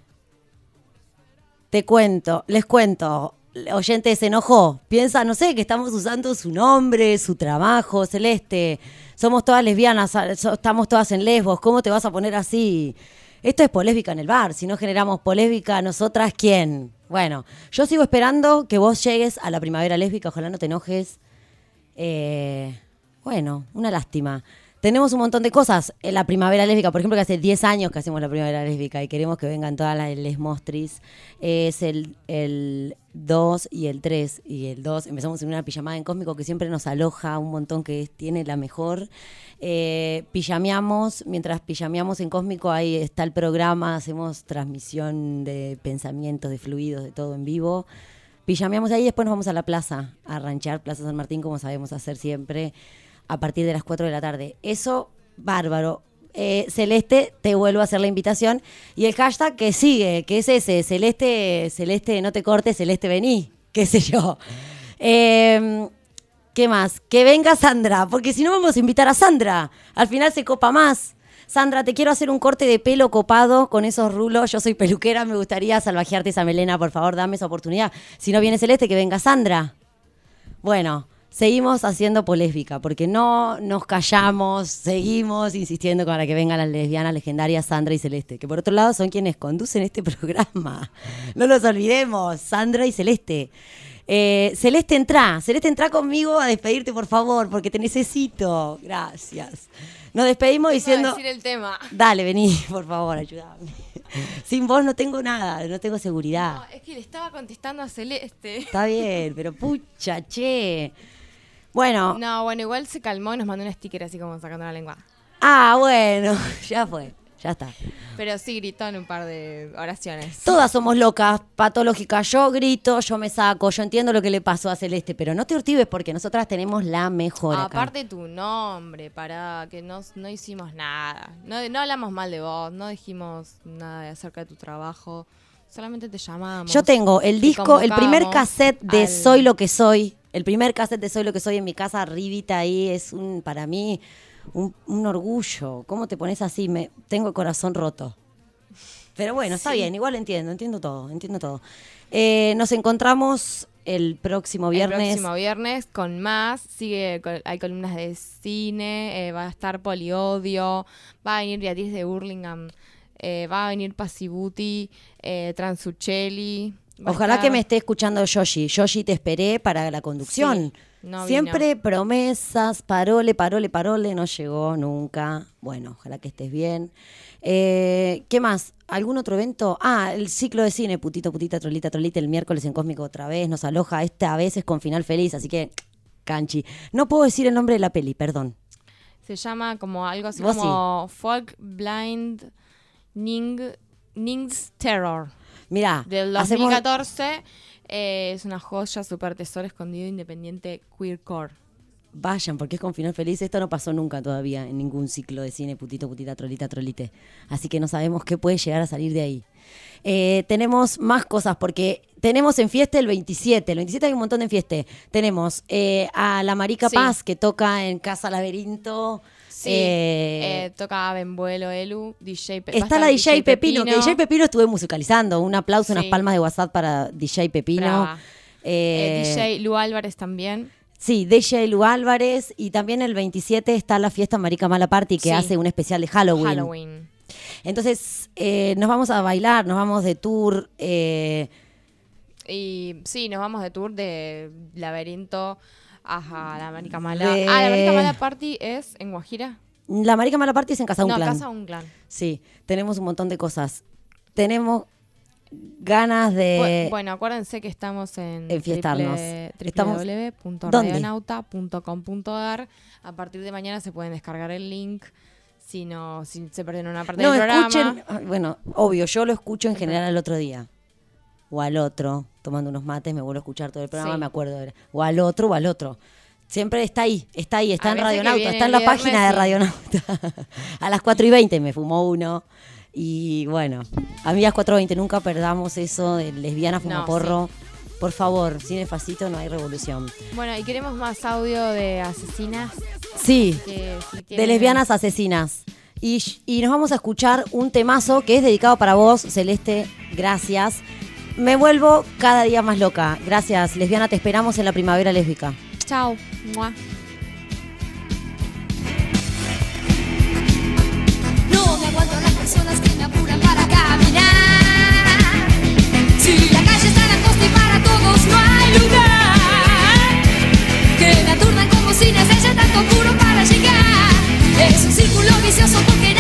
te cuento, les cuento. Oyente se enojó. Piensa, no sé, que estamos usando su nombre, su trabajo, Celeste. Somos todas lesbianas, a- so- estamos todas en lesbos. ¿Cómo te vas a poner así? Esto es polésbica en el bar. Si no generamos polésbica, nosotras, ¿quién? Bueno, yo sigo esperando que vos llegues a la primavera lésbica. Ojalá no te enojes. Eh, bueno, una lástima. Tenemos un montón de cosas. En la primavera lésbica, por ejemplo, que hace 10 años que hacemos la primavera lésbica y queremos que vengan todas las lesmostris. Es el, el 2 y el 3 y el 2. Empezamos en una pijamada en Cósmico que siempre nos aloja un montón, que es- tiene la mejor. Eh, pijameamos, mientras pijameamos en Cósmico, ahí está el programa, hacemos transmisión de pensamientos, de fluidos, de todo en vivo. Pijameamos ahí y después nos vamos a la plaza, a ranchar Plaza San Martín, como sabemos hacer siempre, a partir de las 4 de la tarde. Eso, bárbaro. Eh, Celeste, te vuelvo a hacer la invitación. Y el hashtag que sigue, que es ese, Celeste, Celeste, no te cortes, Celeste, vení, qué sé yo. Eh, ¿Qué más? Que venga Sandra, porque si no vamos a invitar a Sandra. Al final se copa más. Sandra, te quiero hacer un corte de pelo copado con esos rulos. Yo soy peluquera, me gustaría salvajearte esa melena, por favor, dame esa oportunidad. Si no viene Celeste, que venga Sandra. Bueno, seguimos haciendo polésbica, porque no nos callamos, seguimos insistiendo para que vengan las lesbianas legendarias Sandra y Celeste, que por otro lado son quienes conducen este programa. No nos olvidemos, Sandra y Celeste. Eh, Celeste, entra, Celeste, entra conmigo a despedirte, por favor, porque te necesito. Gracias. Nos despedimos diciendo... decir el tema. Dale, vení, por favor, ayúdame. Sin vos no tengo nada, no tengo seguridad. No, es que le estaba contestando a Celeste. Está bien, pero pucha, che. Bueno. No, bueno, igual se calmó y nos mandó un sticker así como sacando la lengua. Ah, bueno, ya fue, ya está. Pero sí gritó en un par de oraciones. Todas somos locas, patológicas. Yo grito, yo me saco, yo entiendo lo que le pasó a Celeste, pero no te urtibes porque nosotras tenemos la mejor acá. Aparte tu nombre, para que no, no hicimos nada. No, no hablamos mal de vos, no dijimos nada acerca de tu trabajo. Solamente te llamamos. Yo tengo el disco, el primer cassette de al- Soy lo que soy. El primer cassette de Soy lo que soy en mi casa, arribita ahí, es un para mí un, un orgullo. ¿Cómo te pones así? Me, tengo el corazón roto. Pero bueno, está bien, igual entiendo, entiendo todo, entiendo todo. Eh, nos encontramos el próximo viernes. El próximo viernes con más. Sigue, hay columnas de cine, eh, va a estar Poliodio, va a venir Beatriz de Burlingame, eh, va a venir Pasibuti, eh, Transuccelli. Ojalá estar- que me esté escuchando Yoshi. Yoshi, te esperé para la conducción. Sí, no Siempre promesas, parole, parole, parole, no llegó nunca. Bueno, ojalá que estés bien. Eh, ¿Qué más? ¿Algún otro evento? Ah, el ciclo de cine, putito, putita, trolita, trolita, el miércoles en Cósmico otra vez, nos aloja, esta vez es con final feliz, así que, canchi. No puedo decir el nombre de la peli, perdón. Se llama como algo así como Folk Blind Ning, Ning's Terror. Mirá, Del hacemos- 2014. Eh, es una joya, super tesoro escondido, independiente, queercore. Vayan, porque es con final feliz. Esto no pasó nunca todavía en ningún ciclo de cine, putito, putita, trolita, trolite. Así que no sabemos qué puede llegar a salir de ahí. Eh, tenemos más cosas, porque tenemos en fiesta el 27. El 27 hay un montón de fiesta. Tenemos eh, a la Marica Sí. Paz, que toca en Casa Laberinto. Sí, Eh, eh, toca Benvuelo, Elu, DJ Pe- va a Está la DJ Pepino, que DJ Pepino estuve musicalizando. Un aplauso, unas palmas de WhatsApp para DJ Pepino. Eh, Eh, DJ Lu Álvarez también. Sí, de Lu Álvarez y también el 27 está la fiesta Marica Mala Party que Sí. hace un especial de Halloween. Halloween. Entonces, eh, nos vamos a bailar, nos vamos de tour. Y sí, nos vamos de tour de Laberinto a la América Mala. De- Ah, la América Mala Party es en Guajira. la Marica Mala Party es en Casa no, Unclan. Casa Unclan. Sí, tenemos un montón de cosas. Tenemos ganas de... Bu- Bueno, acuérdense que estamos en Enfiestarnos. triple- Estamos- www.radionauta.com.ar. A partir de mañana se pueden descargar el link. Si no, si se perdieron una parte no, del programa. escuchen, ah, bueno, obvio, yo lo escucho en general al otro día. O al otro, tomando unos mates, me vuelvo a escuchar todo el programa, Sí. me acuerdo. de- O al otro, o al otro. Siempre está ahí, está ahí, está A en Radionauta, está en la viernes, página de. Radionauta. a las 4 y 20 me fumó uno. Y bueno, amigas 420, nunca perdamos eso de lesbiana No, fumaporro. Por favor, sin el facito no hay revolución. Bueno, y queremos más audio de asesinas. Sí, que si de lesbianas asesinas. Y, y nos vamos a escuchar un temazo que es dedicado para vos, Celeste. Gracias. Me vuelvo cada día más loca. Gracias, lesbiana. Te esperamos en la primavera lésbica. Chao. Mua. No me aguanto a las personas que me apuran para caminar. Si la calle está angosta y para todos no hay lugar. Que me aturdan como si necesite tanto apuro para llegar. Es un círculo vicioso porque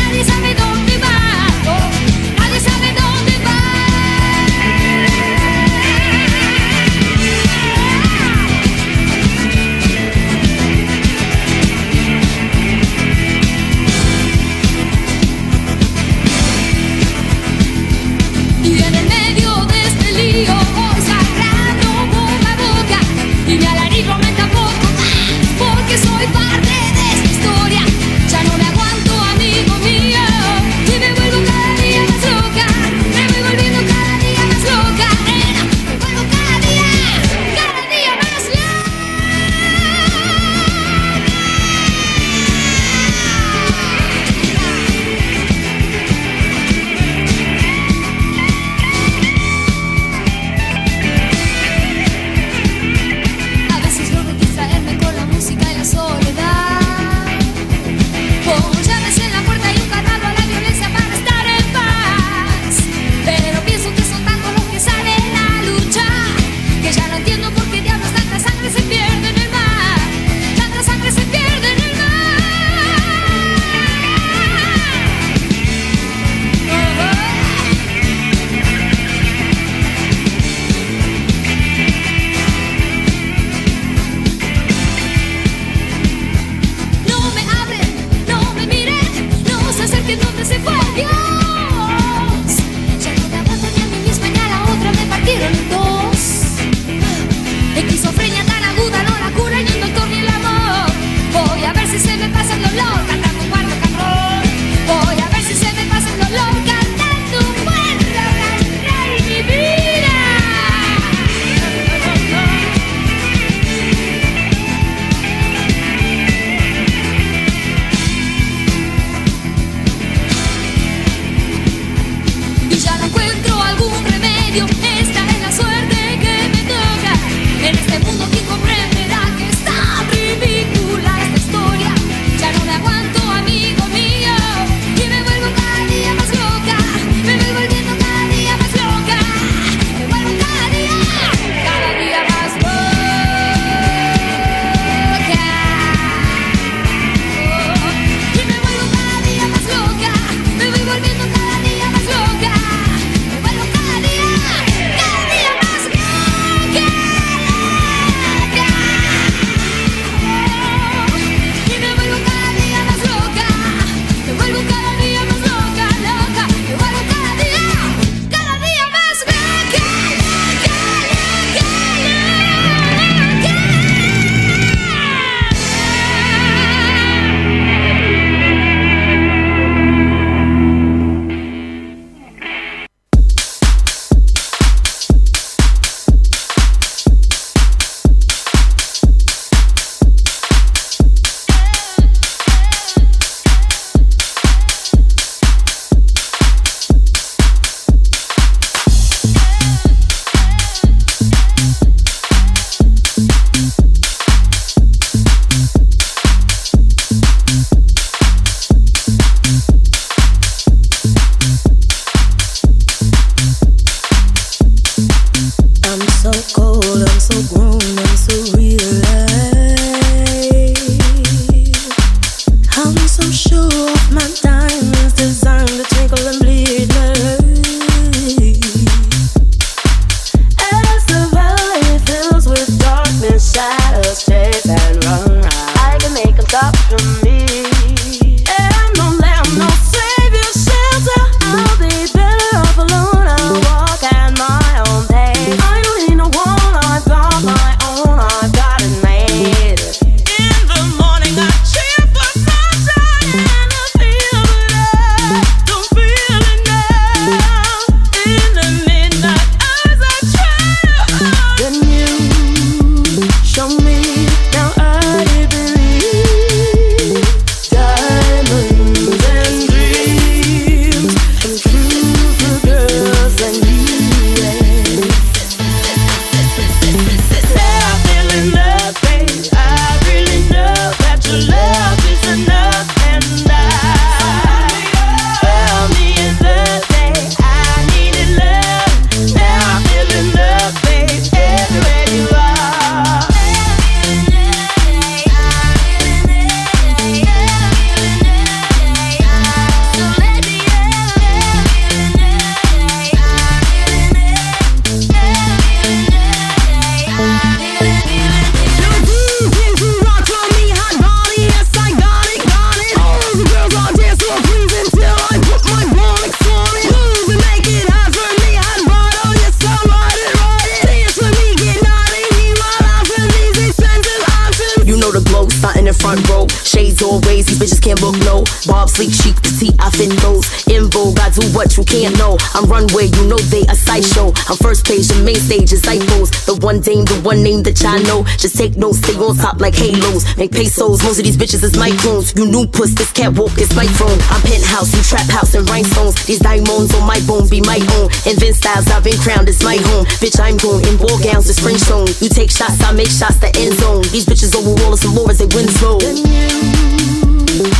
one the one name that y'all know. Just take notes, stay on top like halos. Make pesos, most of these bitches is my clones. You new puss, this catwalk is my throne. I'm penthouse, you trap house and rhinestones. These diamonds on my bone be my own. Invent styles, I've been crowned, it's my home. Bitch, I'm going in ball gowns, it's French zone. You take shots, I make shots, the end zone. These bitches over wall some more as they win slow.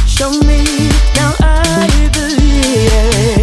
Show me now I believe